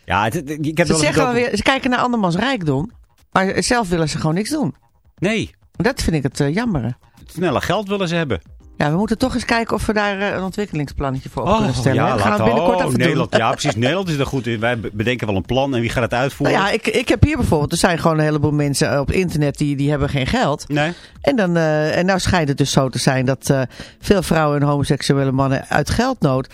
Ja het, het- ik heb Ze, zeggen weer, ze kijken naar andermans rijkdom. Maar zelf willen ze gewoon niks doen. Nee, Dat vind ik het eh, jammer. snelle geld willen ze hebben. Ja, we moeten toch eens kijken of we daar eh, een ontwikkelingsplannetje voor op kunnen Oh, stellen. ja, we gaan het binnenkort oh, even Nederland, doen. Ja, precies. Nederland is er goed in. Wij be- bedenken wel een plan en wie gaat het uitvoeren? Nou ja, ik, ik heb hier bijvoorbeeld, er zijn gewoon een heleboel mensen eh, op internet die, die hebben geen geld. Nee? En, dan, en nou schijnt het dus zo te zijn dat veel vrouwen en homoseksuele mannen uit geldnood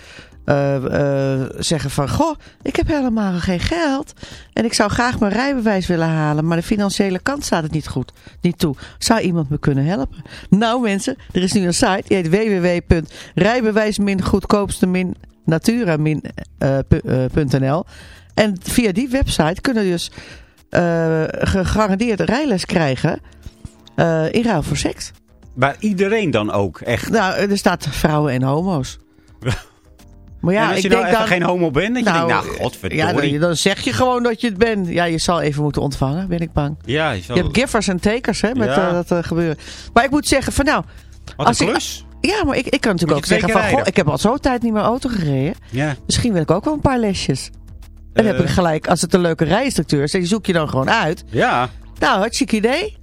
eh, eh, zeggen van... Goh, ik heb helemaal geen geld en ik zou graag mijn rijbewijs willen halen... maar de financiële kant staat het niet goed, niet toe. Zou iemand me kunnen helpen? Nou mensen, er is nu een site, die heet www.rijbewijs-goedkoopste-natura-nl En via die website kunnen dus eh, gegarandeerd rijles krijgen eh, in ruil voor seks. Maar iedereen dan ook, echt. Nou, er staat vrouwen en homo's. Maar ja, en als ik je denk nou even dan... geen homo bent, dat je denkt, nou, godverdorie. ja, dan, dan zeg je gewoon dat je het bent. Ja, je zal even moeten ontvangen, ben ik bang. Ja, je, zal- Je hebt givers en takers, hè, met Ja. eh, dat eh, gebeuren. Maar ik moet zeggen van nou... Wat als een ik-. Ja, maar ik, ik kan natuurlijk ook zeggen van... Goh, ik heb al zo'n tijd niet meer auto gereden. Ja. Misschien wil ik ook wel een paar lesjes. Dan Eh, heb ik gelijk, als het een leuke rijinstructeur is, die zoek je dan gewoon uit. Ja, Nou, hartstikke idee.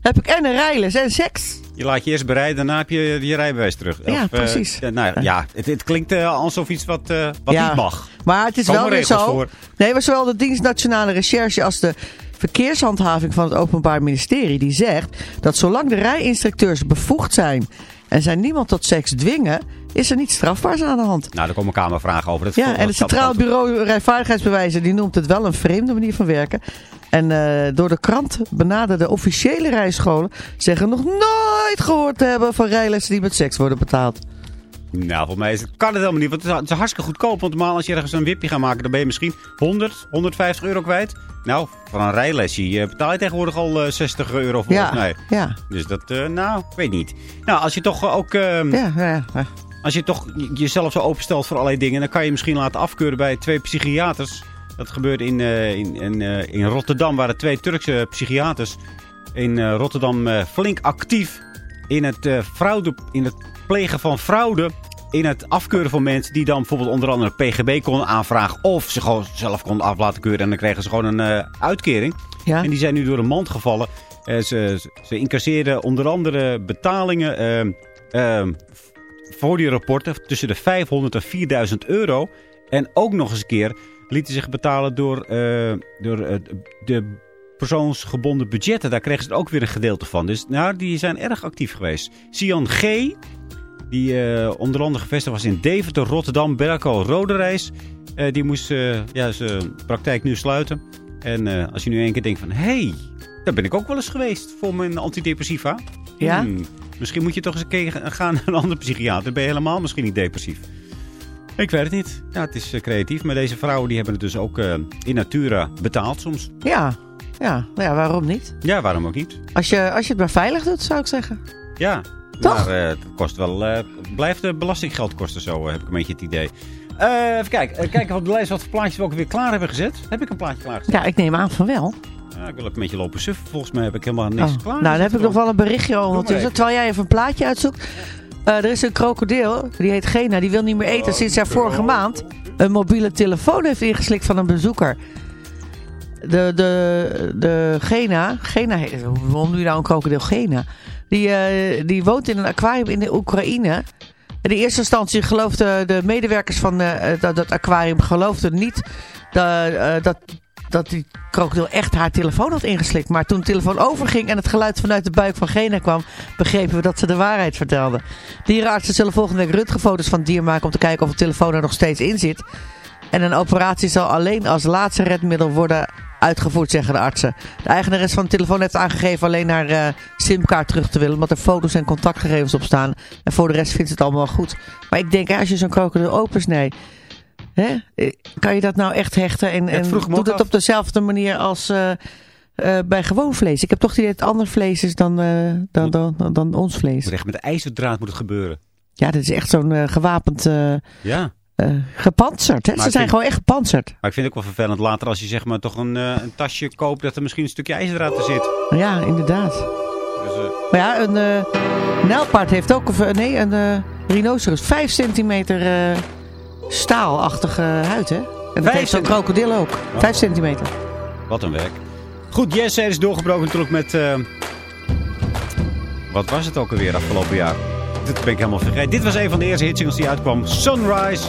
Heb ik en een rijles en seks. je laat je eerst bereiden, daarna heb je je rijbewijs terug. Ja, eh, precies. ja, nou, ja, het, het klinkt eh, alsof iets wat, eh, wat Ja. niet mag. Maar het is Komen wel weer zo. voor. Nee, maar zowel de dienst Nationale Recherche als de verkeershandhaving van het Openbaar Ministerie... die zegt dat zolang de rijinstructeurs bevoegd zijn... en zij niemand tot seks dwingen... is er niets strafbaars aan de hand. Nou, daar komen kamervragen over. Dat Ja, en het Centraal Bureau Rijvaardigheidsbewijzen die noemt het wel een vreemde manier van werken. En eh, door de krant benaderde officiële rijscholen zeggen nog nooit gehoord te hebben van rijlessen die met seks worden betaald. Nou, volgens mij is het, kan het helemaal niet. Want het is, het is hartstikke goedkoop. Want normaal als je ergens een wipje gaat maken, dan ben je misschien 100, 150 euro kwijt. Nou, voor een rijlesje eh, betaal je tegenwoordig al eh, 60 euro volgens Ja, mij. ja, Dus dat, eh, nou, ik weet niet. Nou, als je toch eh, ook, ehm, ja, ja, ja. als je toch jezelf zo openstelt voor allerlei dingen, dan kan je misschien laten afkeuren bij twee psychiaters. Dat gebeurde in, eh, in, in, eh, in Rotterdam, waren twee Turkse psychiaters in eh, Rotterdam flink actief in het, fraude, in het plegen van fraude. In het afkeuren van mensen die dan bijvoorbeeld onder andere een PGB konden aanvragen. Of ze gewoon zelf konden af laten keuren. En dan kregen ze gewoon een uitkering. ja. En die zijn nu door de mand gevallen. Ze, ze- incasseerden onder andere betalingen ehm, ehm, voor die rapporten tussen de 500 en 4000 euro. En ook nog eens een keer lieten zich betalen door, eh, door eh, de persoonsgebonden budgetten. Daar kregen ze ook weer een gedeelte van. Dus nou, die zijn erg actief geweest. Sian G., die eh, onder andere gevestigd was in Deventer, Rotterdam, Berkel, Roderijs. die moest ja, zijn praktijk nu sluiten. En als je nu één keer denkt van... Hé, hey, daar ben ik ook wel eens geweest voor mijn antidepressiva. Ja? Hmm, misschien moet je toch eens een keer gaan naar een andere psychiater. Dan ben je helemaal misschien niet depressief. Ik weet het niet. Ja, het is eh, creatief. Maar deze vrouwen die hebben het dus ook eh, in natura betaald soms. Ja, ja, nou ja, waarom niet? Ja, waarom ook niet? Als je, als je het maar veilig doet, zou ik zeggen. Ja, Toch? maar eh, het kost wel, eh, blijft de belastinggeld kosten zo, heb ik een beetje het idee. Even kijken, kijken op de lijst wat voor plaatjes we ook weer klaar hebben gezet. Heb ik een plaatje klaargezet? Ja, ik neem aan van wel. Ja, ik wil ook een beetje lopen suffen. Volgens mij heb ik helemaal niks Oh, klaar. Nou, dan heb ik nog wel een berichtje ondertussen. even. Terwijl jij even een plaatje uitzoekt. Eh, er is een krokodil, die heet Gena, die wil niet meer eten sinds hij vorige maand een mobiele telefoon heeft ingeslikt van een bezoeker. De, de, de Gena, Gena heet, waarom nu nou een krokodil Gena? Die, eh, die woont in een aquarium in de Oekraïne. In de eerste instantie geloofden de medewerkers van eh, dat, dat aquarium geloofden niet dat, dat, dat die krokodil echt haar telefoon had ingeslikt. Maar toen de telefoon overging en het geluid vanuit de buik van Gena kwam, begrepen we dat ze de waarheid vertelde. Dierenartsen zullen volgende week röntgenfoto's van het dier maken om te kijken of de telefoon er nog steeds in zit. En een operatie zal alleen als laatste redmiddel worden uitgevoerd, zeggen de artsen. De eigenares van de telefoon heeft aangegeven alleen haar eh, simkaart terug te willen, omdat er foto's en contactgegevens op staan. En voor de rest vindt ze het allemaal goed. Maar ik denk, als je zo'n krokodil opensnijdt, hè, kan je dat nou echt hechten? En, en doet af. op dezelfde manier als eh, eh, bij gewoon vlees? Ik heb toch die het ander vlees is dan, eh, dan, dan, dan, dan ons vlees. Echt met de ijzerdraad moet het gebeuren. Ja, dit is echt zo'n gewapend, Ja. gepantserd. Hè? Maar Ze zijn vind- gewoon echt gepantserd. Maar ik vind het ook wel vervelend later als je zeg maar toch een, een tasje koopt dat er misschien een stukje ijzerdraad in zit. Ja, inderdaad. Dus, Maar ja, een eh nijlpaard heeft ook, een, nee, een rhinoceros, 5 centimeter staalachtige huid, hè? En dat Vijf heeft zo'n krokodil ook. 5 centimeter. wat een werk. Goed, Jesse is doorgebroken natuurlijk met... eh, wat was het ook alweer afgelopen jaar? Dit ben ik helemaal vergeten. Dit was een van de eerste hitsingles die uitkwam. Sunrise.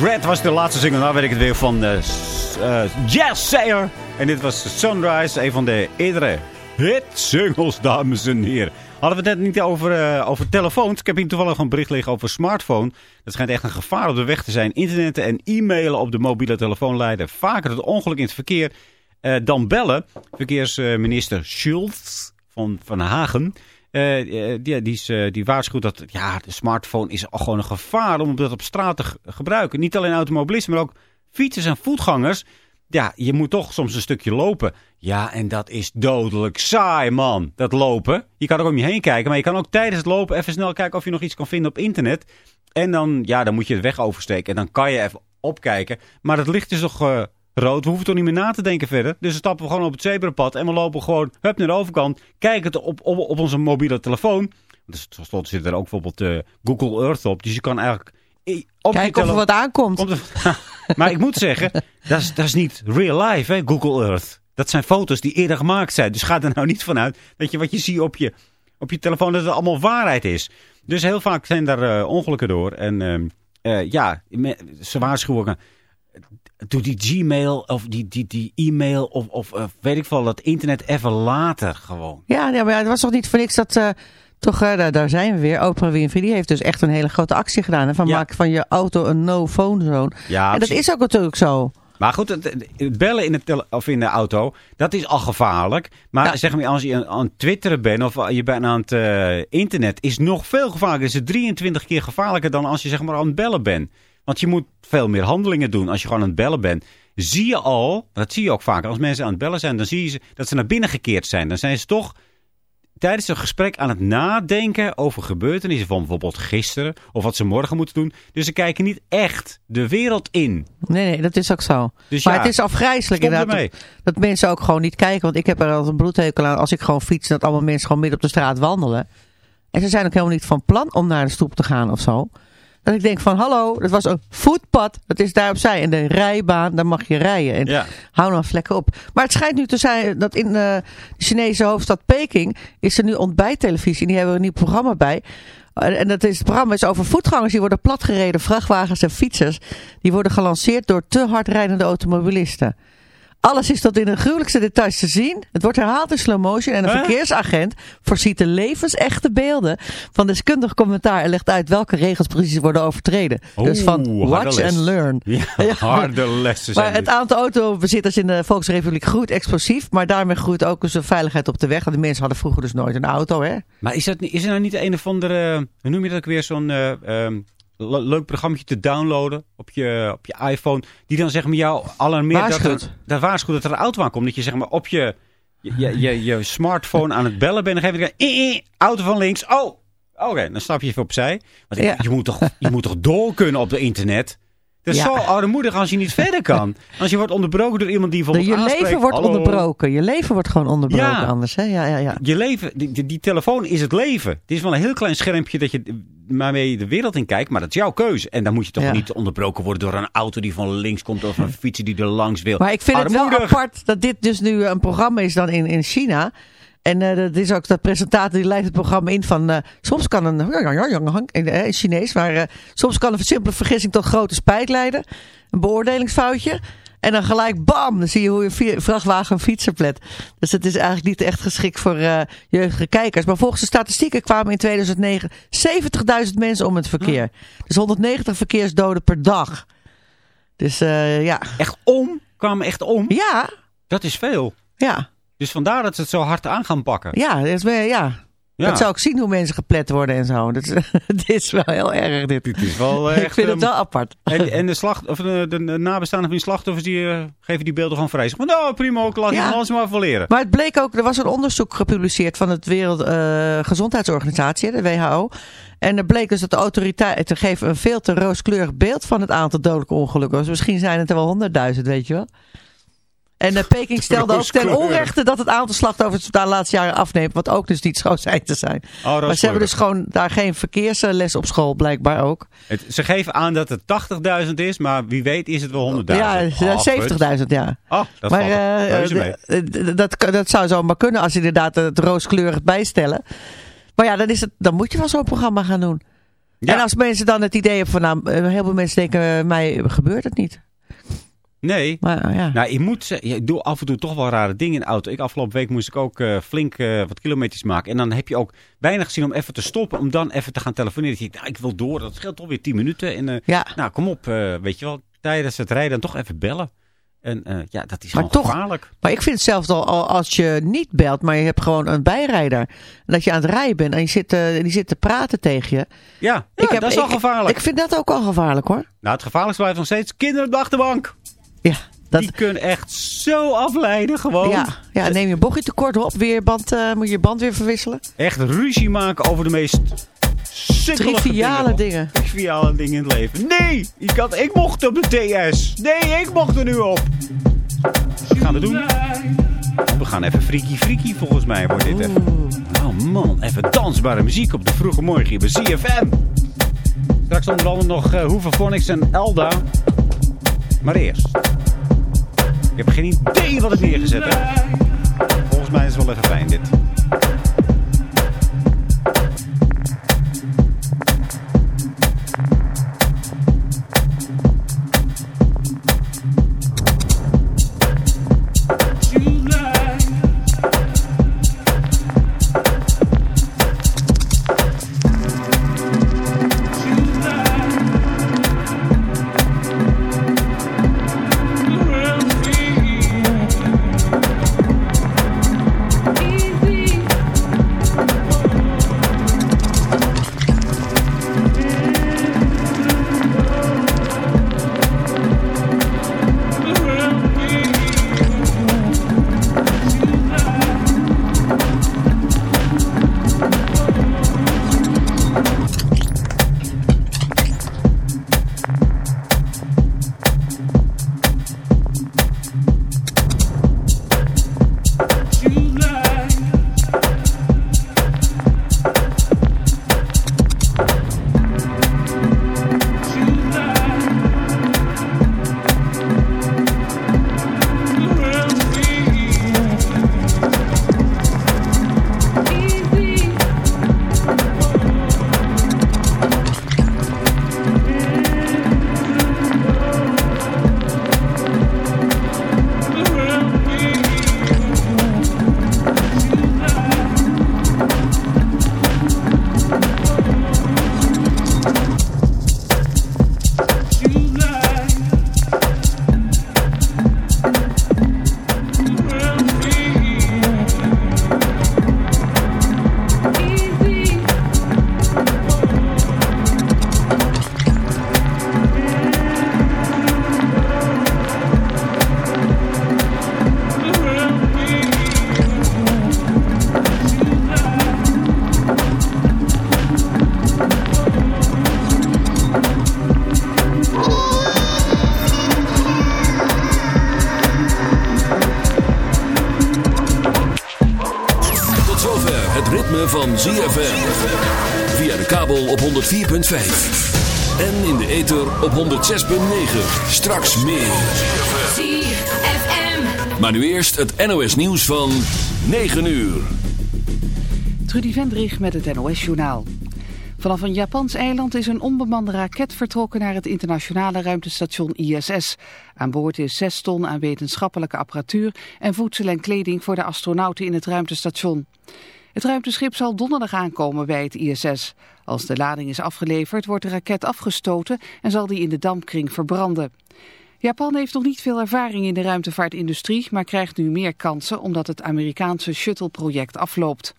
Red was de laatste single, nou weet ik het weer, van eh, Jazz Sayer. En dit was Sunrise, een van de eerdere hit-singles, dames en heren. Hadden we het net niet over, eh, over telefoons. Ik heb hier toevallig een bericht liggen over smartphone. Dat schijnt echt een gevaar op de weg te zijn. Internetten en e-mailen op de mobiele telefoon leiden vaker tot ongeluk in het verkeer dan bellen. Verkeersminister Schultz van Van Hagen... eh, eh, die, die, is, eh, die waarschuwt dat ja, de smartphone is gewoon een gevaar om dat op straat te ge- gebruiken. Niet alleen automobilisten, maar ook fietsers en voetgangers. Ja, je moet toch soms een stukje lopen. Ja, en dat is dodelijk saai, man. Dat lopen. Je kan er om je heen kijken, maar je kan ook tijdens het lopen even snel kijken of je nog iets kan vinden op internet. En dan, ja, dan moet je de weg oversteken en dan kan je even opkijken. Maar het licht is toch rood. We hoeven toch niet meer na te denken verder. Dus dan stappen we gewoon op het zebrapad en we lopen gewoon hup naar de overkant. Kijken het op, op, op onze mobiele telefoon. Dus tenslotte zit er ook bijvoorbeeld eh, Google Earth op. Dus je kan eigenlijk... Op Kijken of er wat aankomt. Komt maar ik moet zeggen, dat is, dat is niet real life, hè, Google Earth. Dat zijn foto's die eerder gemaakt zijn. Dus ga er nou niet vanuit dat je wat je ziet op je, op je telefoon, dat het allemaal waarheid is. Dus heel vaak zijn daar eh, ongelukken door. En ehm, eh, ja, ze waarschuwen Doe die Gmail of die, die, die e-mail of, of eh, weet ik veel, dat internet even later gewoon. Ja, ja, maar het was toch niet voor niks dat... eh, toch, eh, daar, daar zijn we weer. Oprah Winfrey die heeft dus echt een hele grote actie gedaan. Hè, van Ja. maken van je auto een no-phone zone. Ja, en dat is ook natuurlijk zo. Maar goed, het, het bellen in de, tele- of in de auto, dat is al gevaarlijk. Maar Ja. zeg maar, als je aan, het twitteren bent of je bent aan het internet, is nog veel gevaarlijker. Is het 23 keer gevaarlijker dan als je zeg maar aan het bellen bent. Want je moet veel meer handelingen doen als je gewoon aan het bellen bent. Zie je al, dat zie je ook vaak, als mensen aan het bellen zijn, dan zie je ze, dat ze naar binnen gekeerd zijn. Dan zijn ze toch tijdens een gesprek aan het nadenken over gebeurtenissen van bijvoorbeeld gisteren of wat ze morgen moeten doen. Dus ze kijken niet echt de wereld in. Nee, nee, dat is ook zo. Dus maar ja, het is afgrijzelijk inderdaad. Dat, dat mensen ook gewoon niet kijken. Want ik heb er altijd een bloedhekel aan als ik gewoon fiets. Dat allemaal mensen gewoon midden op de straat wandelen. En ze zijn ook helemaal niet van plan om naar de stoep te gaan of zo. Dat ik denk van hallo, dat was een voetpad. Dat is daar opzij. En de rijbaan, daar mag je rijden. En Ja. hou nou vlekken op. Maar het schijnt nu te zijn dat in eh, de Chinese hoofdstad Peking is er nu ontbijttelevisie. En die hebben er een nieuw programma bij. Eh, En dat is, het programma is over voetgangers. Die worden platgereden, vrachtwagens en fietsers. Die worden gelanceerd door te hard rijdende automobilisten. Alles is tot in de gruwelijkste details te zien. Het wordt herhaald in slow motion. En een Huh? verkeersagent voorziet de levensechte beelden van deskundig commentaar. En legt uit welke regels precies worden overtreden. dus van watch and learn. Ja, harde lessen zijn Maar het aantal autobezitters in de Volksrepubliek groeit explosief. Maar daarmee groeit ook dus de veiligheid op de weg. Want de mensen hadden vroeger dus nooit een auto, hè? Maar is, dat, is er nou niet een of andere, hoe noem je dat ook weer, zo'n eh, ehm, leuk programma te downloaden op je, op je iPhone, die dan zeg maar jou alarmeert dat, Waarschuwt. er, dat waarschuwt dat er een auto aankomt. Dat je zeg maar op je, je, je, je, smartphone aan het bellen bent en dan geef je eh, eh, auto van links, oh, oké, dan stap je even opzij. Want Ja. je, moet toch, je moet toch door kunnen op het internet? Dat is Ja. zo armoedig als je niet verder kan. Als je wordt onderbroken door iemand die bijvoorbeeld je leven wordt "Hallo." onderbroken. Je leven wordt gewoon onderbroken Ja. anders, hè? Ja, ja, ja. Je leven, die, die, telefoon is het leven. Het is wel een heel klein schermpje dat je, waarmee je de wereld in kijkt, maar dat is jouw keuze. En dan moet je toch Ja. niet onderbroken worden door een auto die van links komt of een fietser die er langs wil. Maar ik vind het wel apart dat dit dus nu een programma is dan in, in China. En eh, dat is ook dat presentator die leidt het programma in van... eh, soms kan een... In, eh, in Chinees, maar soms kan een simpele vergissing tot grote spijt leiden. Een beoordelingsfoutje. En dan gelijk bam, dan zie je hoe je vrachtwagen een fietser plet. Dus het is eigenlijk niet echt geschikt voor eh, jeugdige kijkers. Maar volgens de statistieken kwamen in 2009 70.000 mensen om het verkeer. Dus 190 verkeersdoden per dag. Dus ja. Echt om, kwamen echt om. Ja, Dat is veel. ja. Dus vandaar dat ze het zo hard aan gaan pakken. Ja, dat, is, ja. Ja. dat zou ik zien hoe mensen geplet worden en zo. Dat is, het is wel heel erg dit. Is wel eh, echt... ik vind het ehm, wel apart. En, en de, slacht, of de, de nabestaanden van die slachtoffers die eh, geven die beelden gewoon vrij. Van, nou prima, ook laat Ja. alles maar leren. Maar het bleek ook, er was een onderzoek gepubliceerd van het Wereldgezondheidsorganisatie, de WHO. En er bleek dus dat de autoriteiten geven een veel te rooskleurig beeld van het aantal dodelijke ongelukken. Dus misschien zijn het er wel honderdduizend, weet je wel. En eh, Peking stelde ook ten onrechte dat het aantal slachtoffers de laatste jaren afneemt. Wat ook dus niet zo zijn te zijn. Oh, maar ze hebben dus gewoon daar geen verkeersles op school, blijkbaar ook. Het, ze geven aan dat het 80.000 is, maar wie weet is het wel 100.000. Ja, Oh, goed. 70.000, ja. Oh, dat maar eh, mee. eh, d- dat, dat zou zomaar kunnen als ze inderdaad het rooskleurig bijstellen. Maar ja, dan, is het, dan moet je wel zo'n programma gaan doen. Ja. En als mensen dan het idee hebben van, nou, eh, heel veel mensen denken, eh, mij gebeurt het niet. Nee. Maar eh, ja. Nou, ik moet zeggen, ik doe af en toe toch wel rare dingen in de auto. Ik afgelopen week moest ik ook eh, flink eh, wat kilometers maken. En dan heb je ook weinig zin om even te stoppen, om dan even te gaan telefoneren. Je denkt, nou, ik wil door, dat scheelt toch weer 10 minuten. En eh, ja. nou, kom op, weet je wel, tijdens het rijden dan toch even bellen. En ja, dat is Maar gewoon toch- gevaarlijk. Maar ik vind het zelfs al, al als je niet belt, maar je hebt gewoon een bijrijder. En dat je aan het rijden bent en je zit, die zit te praten tegen je. Ja, ik dat is wel gevaarlijk. Ik vind dat ook al gevaarlijk hoor. Nou, het gevaarlijkste blijft nog steeds kinderen op de achterbank. Ja, dat, Die kunnen echt zo afleiden gewoon. ja, ja neem je bochtje te kort op, weer band, eh, moet je je band weer verwisselen. Echt ruzie maken over de meest Triviale dingen. dingen. Triviale dingen in het leven. Nee, ik, had, ik mocht op de TS. Nee, ik mocht er nu op. Wat gaan we doen? We gaan even freaky freaky volgens mij wordt dit even. Oh man, even dansbare muziek op de vroege morgen hier bij ZFM. Straks onder andere nog uh, Hoeve Phonics en Elda. Maar eerst. Ik heb geen idee wat ik neergezet heb. Volgens mij is het wel even fijn dit. 106.9. Straks meer. ZFM. Maar nu eerst het NOS nieuws van 9 uur. Trudy Vendrich met het NOS-journaal. Vanaf een Japans eiland is een onbemande raket vertrokken naar het internationale ruimtestation ISS. Aan boord is 6 ton aan wetenschappelijke apparatuur en voedsel en kleding voor de astronauten in het ruimtestation. Het ruimteschip zal donderdag aankomen bij het ISS. Als de lading is afgeleverd wordt de raket afgestoten en zal die in de dampkring verbranden. Japan heeft nog niet veel ervaring in de ruimtevaartindustrie, maar krijgt nu meer kansen omdat het Amerikaanse shuttle-project afloopt.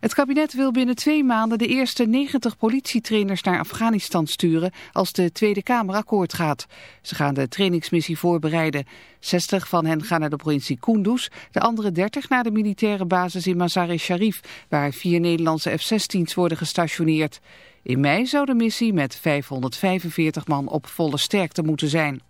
Het kabinet wil binnen twee maanden de eerste 90 politietrainers naar Afghanistan sturen als de Tweede Kamer akkoord gaat. Ze gaan de trainingsmissie voorbereiden. 60 van hen gaan naar de provincie Kunduz, de andere 30 naar de militaire basis in Mazar-e-Sharif, waar vier Nederlandse F-16's worden gestationeerd. In mei zou de missie met 545 man op volle sterkte moeten zijn.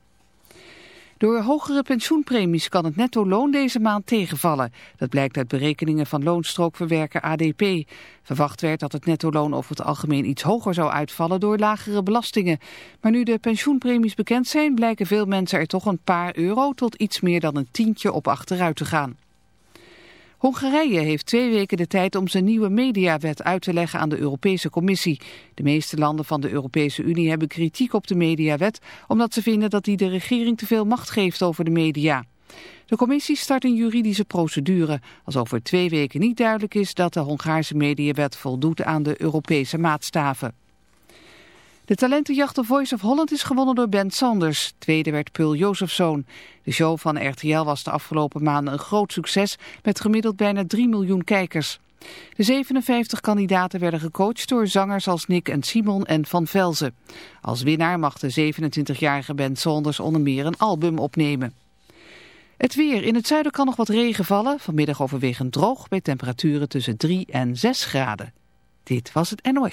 Door hogere pensioenpremies kan het netto-loon deze maand tegenvallen. Dat blijkt uit berekeningen van loonstrookverwerker ADP. Verwacht werd dat het netto-loon over het algemeen iets hoger zou uitvallen door lagere belastingen. Maar nu de pensioenpremies bekend zijn, blijken veel mensen er toch een paar euro tot iets meer dan een tientje op achteruit te gaan. Hongarije heeft twee weken de tijd om zijn nieuwe mediawet uit te leggen aan de Europese Commissie. De meeste landen van de Europese Unie hebben kritiek op de mediawet, omdat ze vinden dat die de regering te veel macht geeft over de media. De commissie start een juridische procedure als over twee weken niet duidelijk is dat de Hongaarse mediawet voldoet aan de Europese maatstaven. De talentenjacht The Voice of Holland is gewonnen door Ben Sanders. Tweede werd Pul Jozefzoon. De show van RTL was de afgelopen maanden een groot succes met gemiddeld bijna 3 miljoen kijkers. De 57 kandidaten werden gecoacht door zangers als Nick en Simon en Van Velzen. Als winnaar mag de 27-jarige Ben Sanders onder meer een album opnemen. Het weer. In het zuiden kan nog wat regen vallen. Vanmiddag overwegend droog bij temperaturen tussen 3 en 6 graden. Dit was het NOS.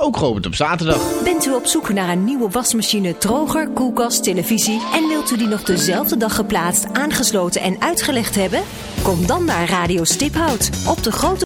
ook geopend op zaterdag. Bent u op zoek naar een nieuwe wasmachine, droger, koelkast, televisie... en wilt u die nog dezelfde dag geplaatst, aangesloten en uitgelegd hebben? Kom dan naar Radio Stiphout op de grote...